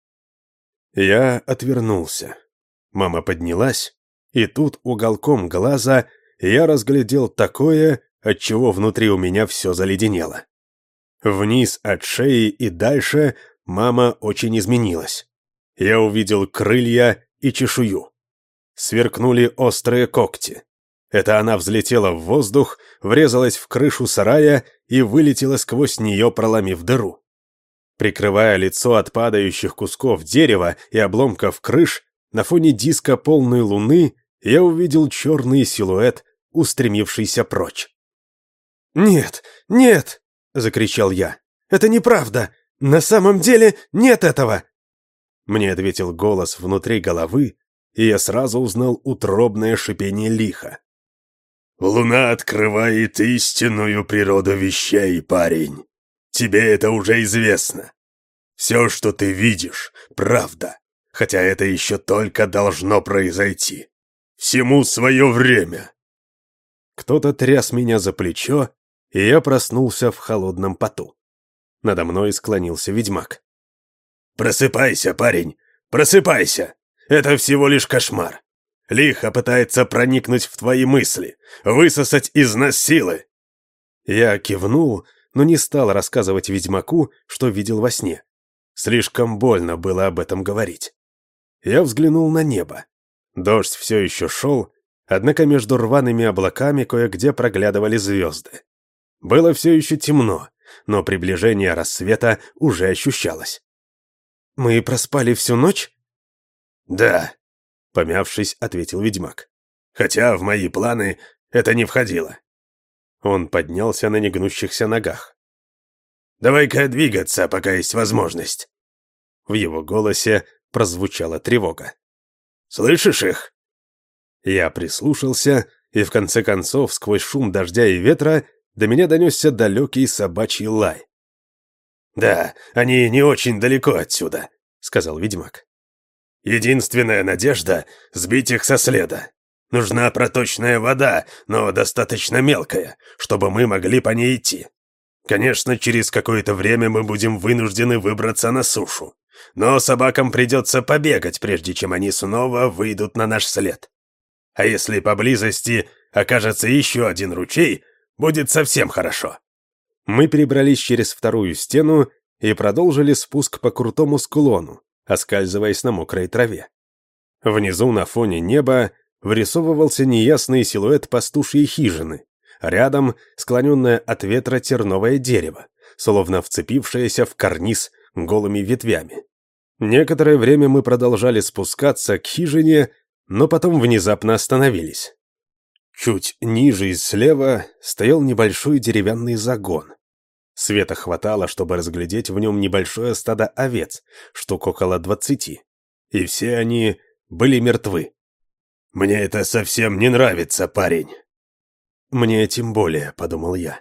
Я отвернулся. Мама поднялась, и тут уголком глаза я разглядел такое, от чего внутри у меня все заледенело. Вниз от шеи и дальше мама очень изменилась я увидел крылья и чешую. Сверкнули острые когти. Это она взлетела в воздух, врезалась в крышу сарая и вылетела сквозь нее, проломив дыру. Прикрывая лицо от падающих кусков дерева и обломков крыш, на фоне диска полной луны я увидел черный силуэт, устремившийся прочь. «Нет, нет!» — закричал я. «Это неправда! На самом деле нет этого!» Мне ответил голос внутри головы, и я сразу узнал утробное шипение лиха. «Луна открывает истинную природу вещей, парень. Тебе это уже известно. Все, что ты видишь, правда, хотя это еще только должно произойти. Всему свое время». Кто-то тряс меня за плечо, и я проснулся в холодном поту. Надо мной склонился ведьмак. «Просыпайся, парень, просыпайся! Это всего лишь кошмар. Лихо пытается проникнуть в твои мысли, высосать из нас силы!» Я кивнул, но не стал рассказывать ведьмаку, что видел во сне. Слишком больно было об этом говорить. Я взглянул на небо. Дождь все еще шел, однако между рваными облаками кое-где проглядывали звезды. Было все еще темно, но приближение рассвета уже ощущалось. «Мы проспали всю ночь?» «Да», — помявшись, ответил ведьмак. «Хотя в мои планы это не входило». Он поднялся на негнущихся ногах. «Давай-ка двигаться, пока есть возможность». В его голосе прозвучала тревога. «Слышишь их?» Я прислушался, и в конце концов, сквозь шум дождя и ветра, до меня донесся далекий собачий лай. «Да, они не очень далеко отсюда», — сказал ведьмак. «Единственная надежда — сбить их со следа. Нужна проточная вода, но достаточно мелкая, чтобы мы могли по ней идти. Конечно, через какое-то время мы будем вынуждены выбраться на сушу, но собакам придется побегать, прежде чем они снова выйдут на наш след. А если поблизости окажется еще один ручей, будет совсем хорошо. Мы перебрались через вторую стену и продолжили спуск по крутому склону, оскальзываясь на мокрой траве. Внизу на фоне неба вырисовывался неясный силуэт пастушьей хижины, рядом склоненное от ветра терновое дерево, словно вцепившееся в карниз голыми ветвями. Некоторое время мы продолжали спускаться к хижине, но потом внезапно остановились. Чуть ниже и слева стоял небольшой деревянный загон. Света хватало, чтобы разглядеть в нем небольшое стадо овец, штук около двадцати. И все они были мертвы. «Мне это совсем не нравится, парень». «Мне тем более», — подумал я.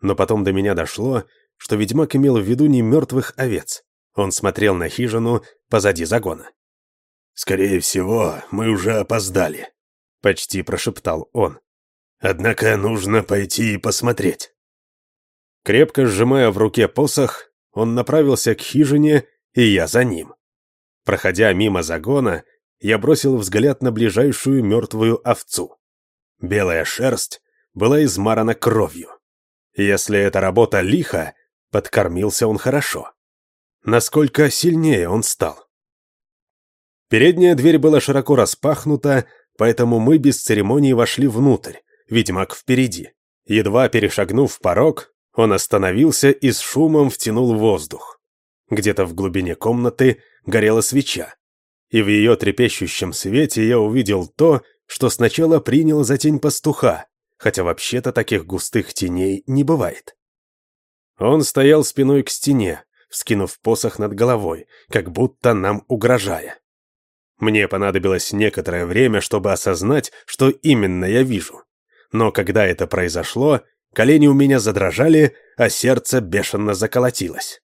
Но потом до меня дошло, что ведьмак имел в виду не мертвых овец. Он смотрел на хижину позади загона. «Скорее всего, мы уже опоздали», — почти прошептал он. «Однако нужно пойти и посмотреть». Крепко сжимая в руке посох, он направился к хижине, и я за ним. Проходя мимо загона, я бросил взгляд на ближайшую мертвую овцу. Белая шерсть была измарана кровью. Если эта работа лиха, подкормился он хорошо. Насколько сильнее он стал. Передняя дверь была широко распахнута, поэтому мы без церемонии вошли внутрь, ведьмак впереди. Едва перешагнув порог, он остановился и с шумом втянул воздух. Где-то в глубине комнаты горела свеча, и в ее трепещущем свете я увидел то, что сначала принял за тень пастуха, хотя вообще-то таких густых теней не бывает. Он стоял спиной к стене, вскинув посох над головой, как будто нам угрожая. Мне понадобилось некоторое время, чтобы осознать, что именно я вижу. Но когда это произошло, колени у меня задрожали, а сердце бешено заколотилось.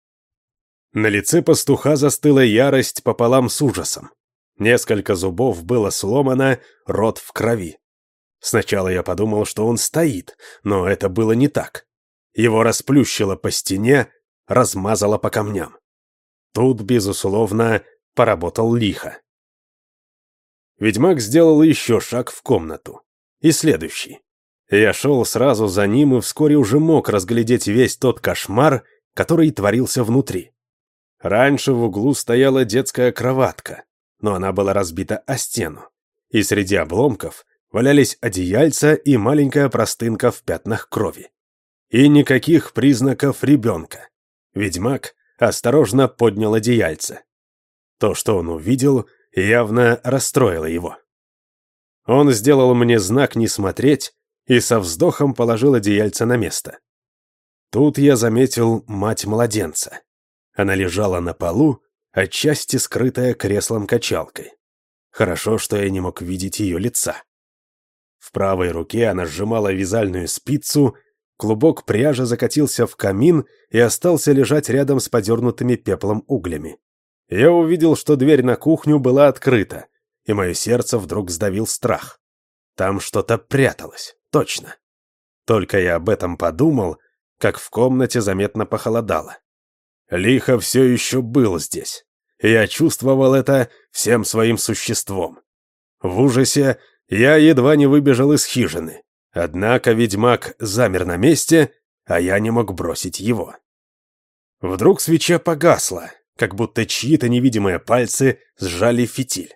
На лице пастуха застыла ярость пополам с ужасом. Несколько зубов было сломано, рот в крови. Сначала я подумал, что он стоит, но это было не так. Его расплющило по стене, размазало по камням. Тут, безусловно, поработал лихо. Ведьмак сделал еще шаг в комнату. И следующий. Я шел сразу за ним и вскоре уже мог разглядеть весь тот кошмар, который творился внутри. Раньше в углу стояла детская кроватка, но она была разбита о стену. И среди обломков валялись одеяльца и маленькая простынка в пятнах крови. И никаких признаков ребенка. Ведьмак осторожно поднял одеяльце. То, что он увидел, явно расстроило его. Он сделал мне знак не смотреть и со вздохом положил одеяльце на место. Тут я заметил мать младенца. Она лежала на полу, отчасти скрытая креслом-качалкой. Хорошо, что я не мог видеть ее лица. В правой руке она сжимала вязальную спицу, клубок пряжи закатился в камин и остался лежать рядом с подернутыми пеплом углями. Я увидел, что дверь на кухню была открыта, и мое сердце вдруг сдавил страх. Там что-то пряталось, точно. Только я об этом подумал, как в комнате заметно похолодало. Лихо все еще был здесь. Я чувствовал это всем своим существом. В ужасе я едва не выбежал из хижины. Однако ведьмак замер на месте, а я не мог бросить его. Вдруг свеча погасла, как будто чьи-то невидимые пальцы сжали фитиль.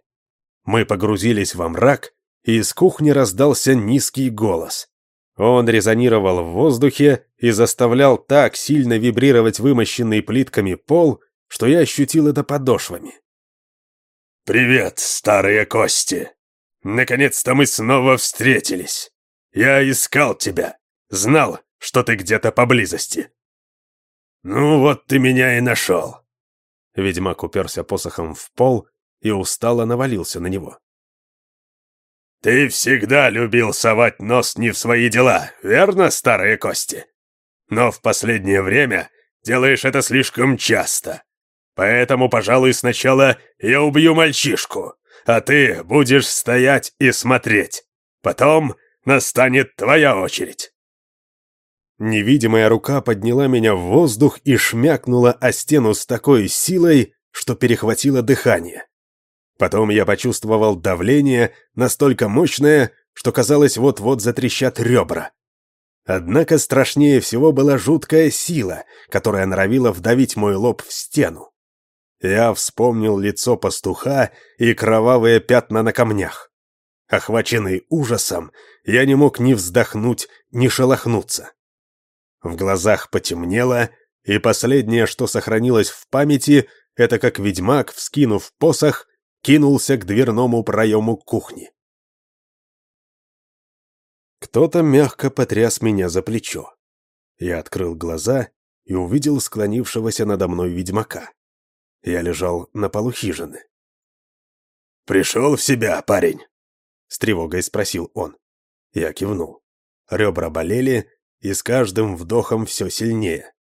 Мы погрузились во мрак, из кухни раздался низкий голос. Он резонировал в воздухе и заставлял так сильно вибрировать вымощенный плитками пол, что я ощутил это подошвами. «Привет, старые кости! Наконец-то мы снова встретились! Я искал тебя, знал, что ты где-то поблизости!» «Ну вот ты меня и нашел!» Ведьмак уперся посохом в пол и устало навалился на него. «Ты всегда любил совать нос не в свои дела, верно, старые кости? Но в последнее время делаешь это слишком часто. Поэтому, пожалуй, сначала я убью мальчишку, а ты будешь стоять и смотреть. Потом настанет твоя очередь». Невидимая рука подняла меня в воздух и шмякнула о стену с такой силой, что перехватило дыхание. Потом я почувствовал давление, настолько мощное, что казалось вот-вот затрещат ребра. Однако страшнее всего была жуткая сила, которая норовила вдавить мой лоб в стену. Я вспомнил лицо пастуха и кровавые пятна на камнях. Охваченный ужасом, я не мог ни вздохнуть, ни шелохнуться. В глазах потемнело, и последнее, что сохранилось в памяти, это как ведьмак, вскинув посох, кинулся к дверному проему кухни. Кто-то мягко потряс меня за плечо. Я открыл глаза и увидел склонившегося надо мной ведьмака. Я лежал на полу хижины. «Пришел в себя, парень?» — с тревогой спросил он. Я кивнул. Ребра болели, и с каждым вдохом все сильнее.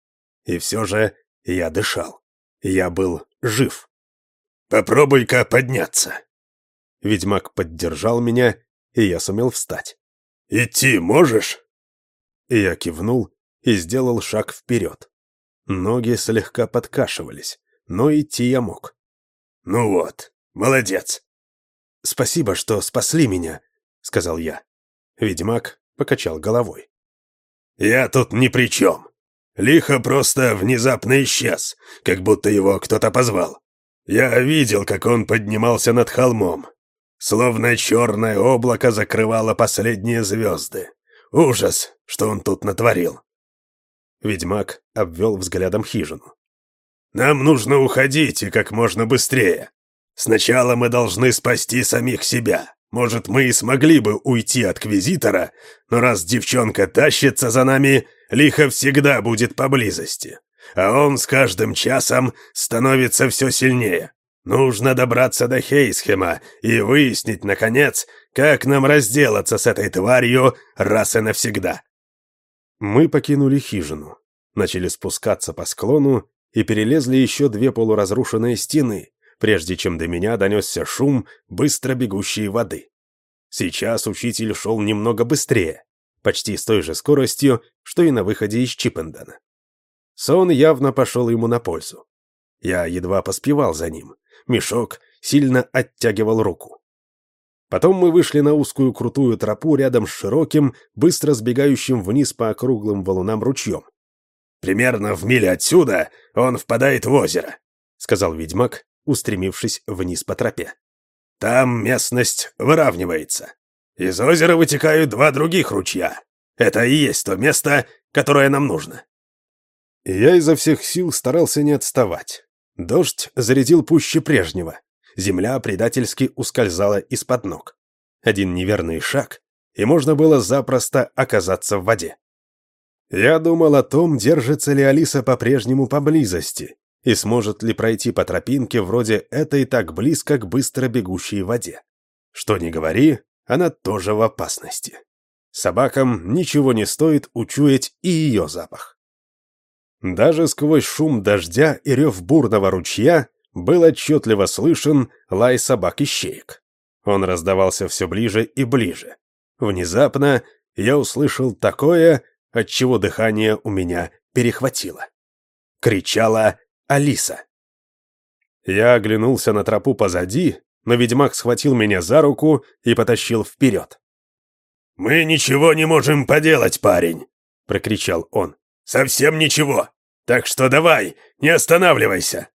И все же я дышал. Я был жив. «Попробуй-ка подняться». Ведьмак поддержал меня, и я сумел встать. «Идти можешь?» Я кивнул и сделал шаг вперед. Ноги слегка подкашивались, но идти я мог. «Ну вот, молодец!» «Спасибо, что спасли меня», — сказал я. Ведьмак покачал головой. «Я тут ни при чем. Лихо просто внезапно исчез, как будто его кто-то позвал. Я видел, как он поднимался над холмом. Словно черное облако закрывало последние звезды. Ужас, что он тут натворил. Ведьмак обвел взглядом хижину. «Нам нужно уходить и как можно быстрее. Сначала мы должны спасти самих себя. Может, мы и смогли бы уйти от Квизитора, но раз девчонка тащится за нами, лихо всегда будет поблизости а он с каждым часом становится все сильнее. Нужно добраться до Хейсхема и выяснить, наконец, как нам разделаться с этой тварью раз и навсегда. Мы покинули хижину, начали спускаться по склону и перелезли еще две полуразрушенные стены, прежде чем до меня донесся шум быстро бегущей воды. Сейчас учитель шел немного быстрее, почти с той же скоростью, что и на выходе из Чиппендена. Сон явно пошел ему на пользу. Я едва поспевал за ним. Мешок сильно оттягивал руку. Потом мы вышли на узкую крутую тропу рядом с широким, быстро сбегающим вниз по округлым валунам ручьем. «Примерно в миле отсюда он впадает в озеро», — сказал ведьмак, устремившись вниз по тропе. «Там местность выравнивается. Из озера вытекают два других ручья. Это и есть то место, которое нам нужно я изо всех сил старался не отставать. Дождь зарядил пуще прежнего. Земля предательски ускользала из-под ног. Один неверный шаг, и можно было запросто оказаться в воде. Я думал о том, держится ли Алиса по-прежнему поблизости, и сможет ли пройти по тропинке вроде этой так близко к быстро бегущей воде. Что ни говори, она тоже в опасности. Собакам ничего не стоит учуять и ее запах. Даже сквозь шум дождя и рев бурного ручья был отчетливо слышен лай собак и. Он раздавался все ближе и ближе. Внезапно я услышал такое, от чего дыхание у меня перехватило. Кричала Алиса. Я оглянулся на тропу позади, но ведьмак схватил меня за руку и потащил вперед. «Мы ничего не можем поделать, парень!» — прокричал он. Совсем ничего. Так что давай, не останавливайся.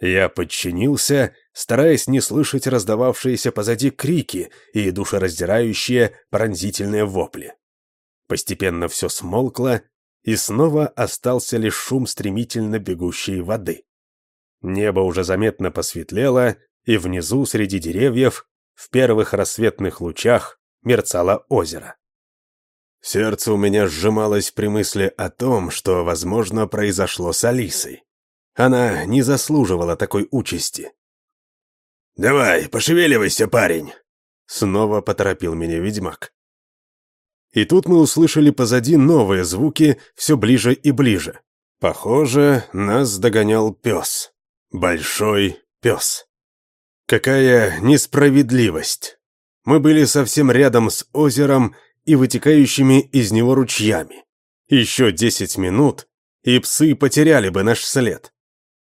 Я подчинился, стараясь не слышать раздававшиеся позади крики и душераздирающие пронзительные вопли. Постепенно все смолкло, и снова остался лишь шум стремительно бегущей воды. Небо уже заметно посветлело, и внизу, среди деревьев, в первых рассветных лучах, мерцало озеро. Сердце у меня сжималось при мысли о том, что, возможно, произошло с Алисой. Она не заслуживала такой участи. «Давай, пошевеливайся, парень!» Снова поторопил меня ведьмак. И тут мы услышали позади новые звуки все ближе и ближе. Похоже, нас догонял пес. Большой пес. Какая несправедливость! Мы были совсем рядом с озером, и вытекающими из него ручьями. Еще десять минут, и псы потеряли бы наш след.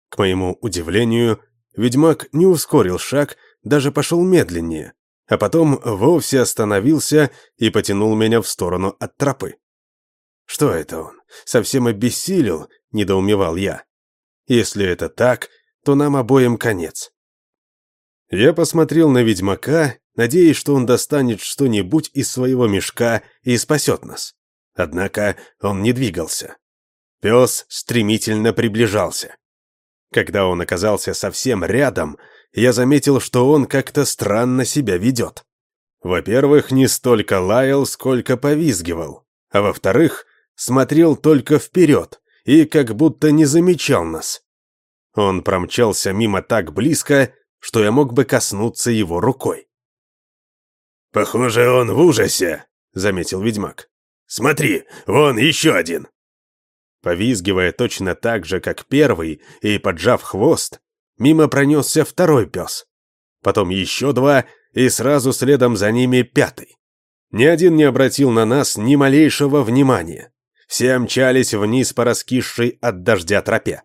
К моему удивлению, ведьмак не ускорил шаг, даже пошел медленнее, а потом вовсе остановился и потянул меня в сторону от тропы. Что это он? Совсем обессилел, недоумевал я. Если это так, то нам обоим конец. Я посмотрел на ведьмака надеясь, что он достанет что-нибудь из своего мешка и спасет нас. Однако он не двигался. Пес стремительно приближался. Когда он оказался совсем рядом, я заметил, что он как-то странно себя ведет. Во-первых, не столько лаял, сколько повизгивал, а во-вторых, смотрел только вперед и как будто не замечал нас. Он промчался мимо так близко, что я мог бы коснуться его рукой. «Похоже, он в ужасе», — заметил ведьмак. «Смотри, вон еще один». Повизгивая точно так же, как первый, и поджав хвост, мимо пронесся второй пес. Потом еще два, и сразу следом за ними пятый. Ни один не обратил на нас ни малейшего внимания. Все мчались вниз по раскисшей от дождя тропе.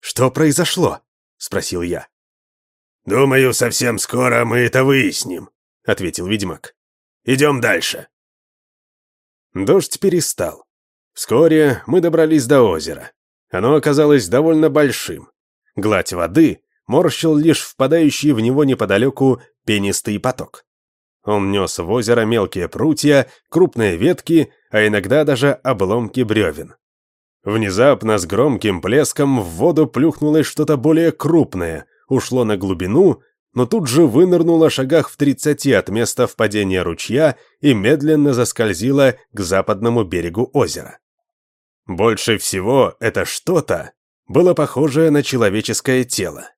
«Что произошло?» — спросил я. «Думаю, совсем скоро мы это выясним», — ответил ведьмак. «Идем дальше». Дождь перестал. Вскоре мы добрались до озера. Оно оказалось довольно большим. Гладь воды морщил лишь впадающий в него неподалеку пенистый поток. Он нес в озеро мелкие прутья, крупные ветки, а иногда даже обломки бревен. Внезапно с громким плеском в воду плюхнулось что-то более крупное, ушло на глубину, но тут же вынырнуло шагах в тридцати от места впадения ручья и медленно заскользило к западному берегу озера. Больше всего это что-то было похоже на человеческое тело.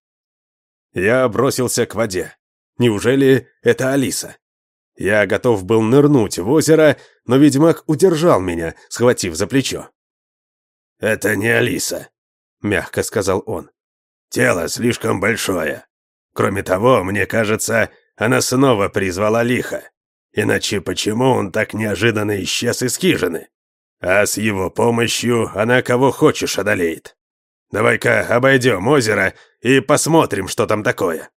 Я бросился к воде. Неужели это Алиса? Я готов был нырнуть в озеро, но ведьмак удержал меня, схватив за плечо. «Это не Алиса», — мягко сказал он. «Тело слишком большое. Кроме того, мне кажется, она снова призвала лихо. Иначе почему он так неожиданно исчез из хижины? А с его помощью она кого хочешь одолеет. Давай-ка обойдем озеро и посмотрим, что там такое».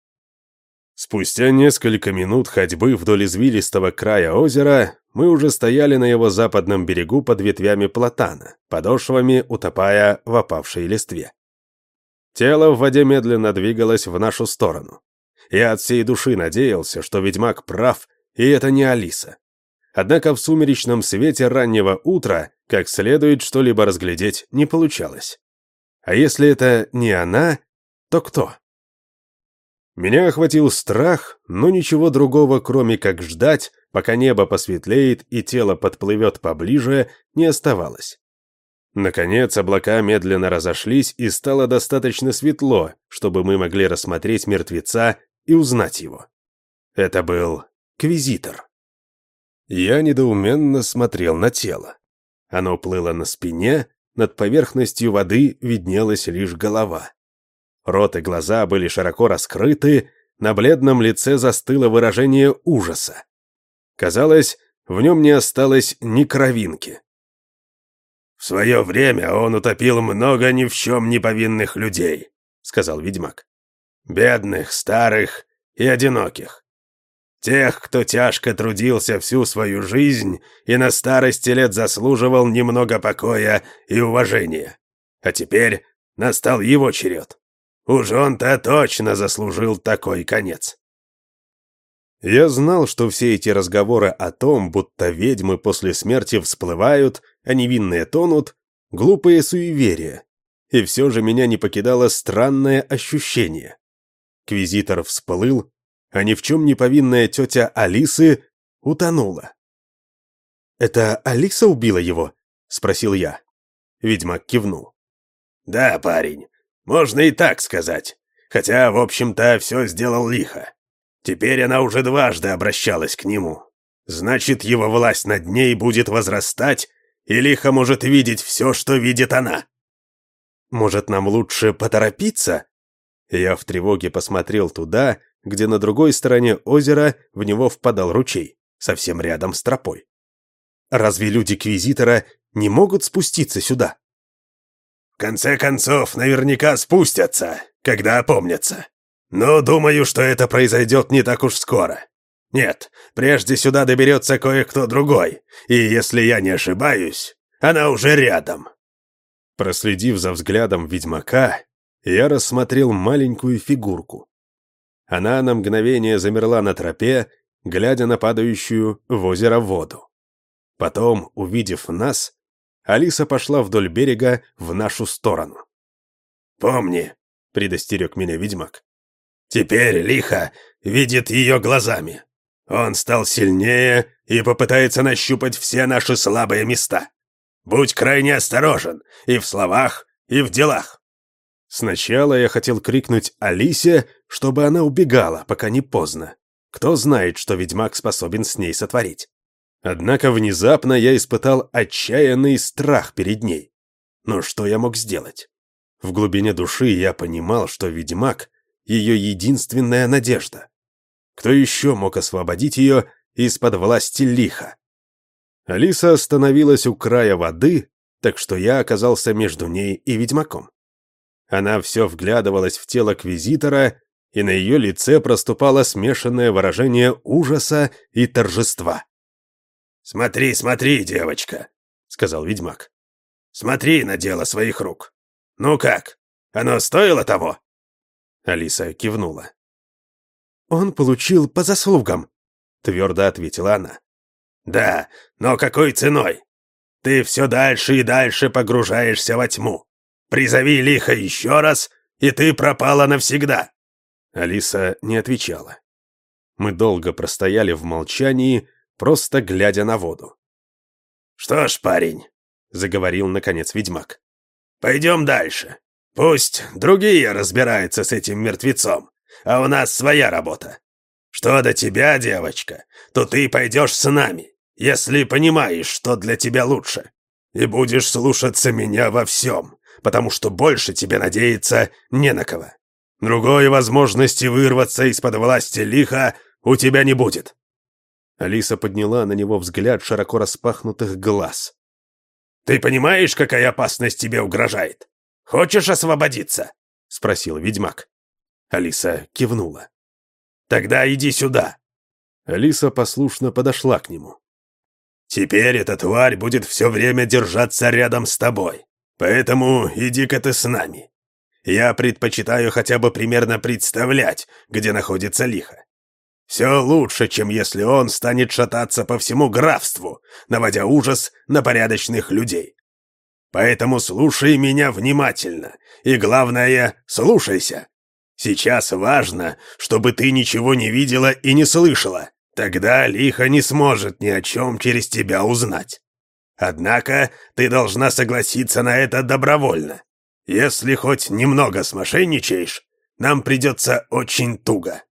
Спустя несколько минут ходьбы вдоль извилистого края озера мы уже стояли на его западном берегу под ветвями платана, подошвами утопая в опавшей листве. Тело в воде медленно двигалось в нашу сторону. Я от всей души надеялся, что ведьмак прав, и это не Алиса. Однако в сумеречном свете раннего утра как следует что-либо разглядеть не получалось. А если это не она, то кто? Меня охватил страх, но ничего другого, кроме как ждать, пока небо посветлеет и тело подплывет поближе, не оставалось. Наконец облака медленно разошлись и стало достаточно светло, чтобы мы могли рассмотреть мертвеца и узнать его. Это был Квизитор. Я недоуменно смотрел на тело. Оно плыло на спине, над поверхностью воды виднелась лишь голова. Рот и глаза были широко раскрыты, на бледном лице застыло выражение ужаса. Казалось, в нем не осталось ни кровинки. «В свое время он утопил много ни в чем не повинных людей», — сказал ведьмак. «Бедных, старых и одиноких. Тех, кто тяжко трудился всю свою жизнь и на старости лет заслуживал немного покоя и уважения. А теперь настал его черед. Уж он-то точно заслужил такой конец. Я знал, что все эти разговоры о том, будто ведьмы после смерти всплывают, а невинные тонут, глупые суеверия. И все же меня не покидало странное ощущение. Квизитор всплыл, а ни в чем не повинная тетя Алисы утонула. «Это Алиса убила его?» — спросил я. Ведьмак кивнул. «Да, парень, можно и так сказать. Хотя, в общем-то, все сделал лихо. Теперь она уже дважды обращалась к нему. Значит, его власть над ней будет возрастать, и лихо может видеть все, что видит она. Может, нам лучше поторопиться? Я в тревоге посмотрел туда, где на другой стороне озера в него впадал ручей, совсем рядом с тропой. Разве люди-квизитора не могут спуститься сюда? В конце концов, наверняка спустятся, когда опомнятся. Но думаю, что это произойдет не так уж скоро. Нет, прежде сюда доберется кое-кто другой, и, если я не ошибаюсь, она уже рядом». Проследив за взглядом ведьмака, я рассмотрел маленькую фигурку. Она на мгновение замерла на тропе, глядя на падающую в озеро воду. Потом, увидев нас, Алиса пошла вдоль берега в нашу сторону. «Помни», — предостерег меня ведьмак, — «теперь лихо видит ее глазами. Он стал сильнее и попытается нащупать все наши слабые места. Будь крайне осторожен и в словах, и в делах». Сначала я хотел крикнуть Алисе, чтобы она убегала, пока не поздно. Кто знает, что ведьмак способен с ней сотворить. Однако внезапно я испытал отчаянный страх перед ней. Но что я мог сделать? В глубине души я понимал, что ведьмак — ее единственная надежда. Кто еще мог освободить ее из-под власти лиха? Алиса остановилась у края воды, так что я оказался между ней и ведьмаком. Она все вглядывалась в тело квизитора, и на ее лице проступало смешанное выражение ужаса и торжества. «Смотри, смотри, девочка», — сказал ведьмак. «Смотри на дело своих рук. Ну как, оно стоило того?» Алиса кивнула. «Он получил по заслугам», — твердо ответила она. «Да, но какой ценой? Ты все дальше и дальше погружаешься во тьму. Призови лихо еще раз, и ты пропала навсегда». Алиса не отвечала. Мы долго простояли в молчании, просто глядя на воду. «Что ж, парень», — заговорил наконец ведьмак, — «пойдем дальше. Пусть другие разбираются с этим мертвецом, а у нас своя работа. Что до тебя, девочка, то ты пойдешь с нами, если понимаешь, что для тебя лучше, и будешь слушаться меня во всем, потому что больше тебе надеяться не на кого. Другой возможности вырваться из-под власти лиха у тебя не будет. Алиса подняла на него взгляд широко распахнутых глаз. «Ты понимаешь, какая опасность тебе угрожает? Хочешь освободиться?» — спросил ведьмак. Алиса кивнула. «Тогда иди сюда». Алиса послушно подошла к нему. «Теперь эта тварь будет все время держаться рядом с тобой, поэтому иди-ка ты с нами. Я предпочитаю хотя бы примерно представлять, где находится лихо. Все лучше, чем если он станет шататься по всему графству, наводя ужас на порядочных людей. Поэтому слушай меня внимательно, и главное, слушайся. Сейчас важно, чтобы ты ничего не видела и не слышала. Тогда лихо не сможет ни о чем через тебя узнать. Однако ты должна согласиться на это добровольно. Если хоть немного смошенничаешь, нам придется очень туго.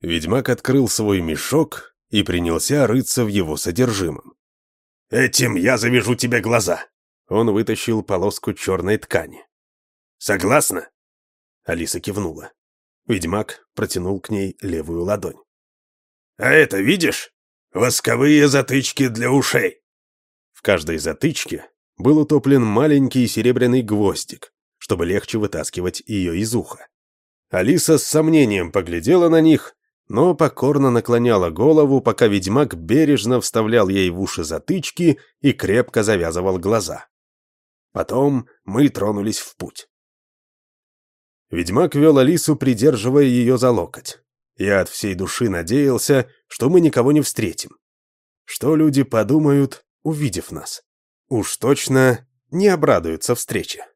Ведьмак открыл свой мешок и принялся рыться в его содержимом. «Этим я завяжу тебе глаза!» Он вытащил полоску черной ткани. «Согласна?» Алиса кивнула. Ведьмак протянул к ней левую ладонь. «А это видишь? Восковые затычки для ушей!» В каждой затычке был утоплен маленький серебряный гвоздик, чтобы легче вытаскивать ее из уха. Алиса с сомнением поглядела на них но покорно наклоняла голову, пока ведьмак бережно вставлял ей в уши затычки и крепко завязывал глаза. Потом мы тронулись в путь. Ведьмак вел Алису, придерживая ее за локоть. Я от всей души надеялся, что мы никого не встретим. Что люди подумают, увидев нас? Уж точно не обрадуются встрече.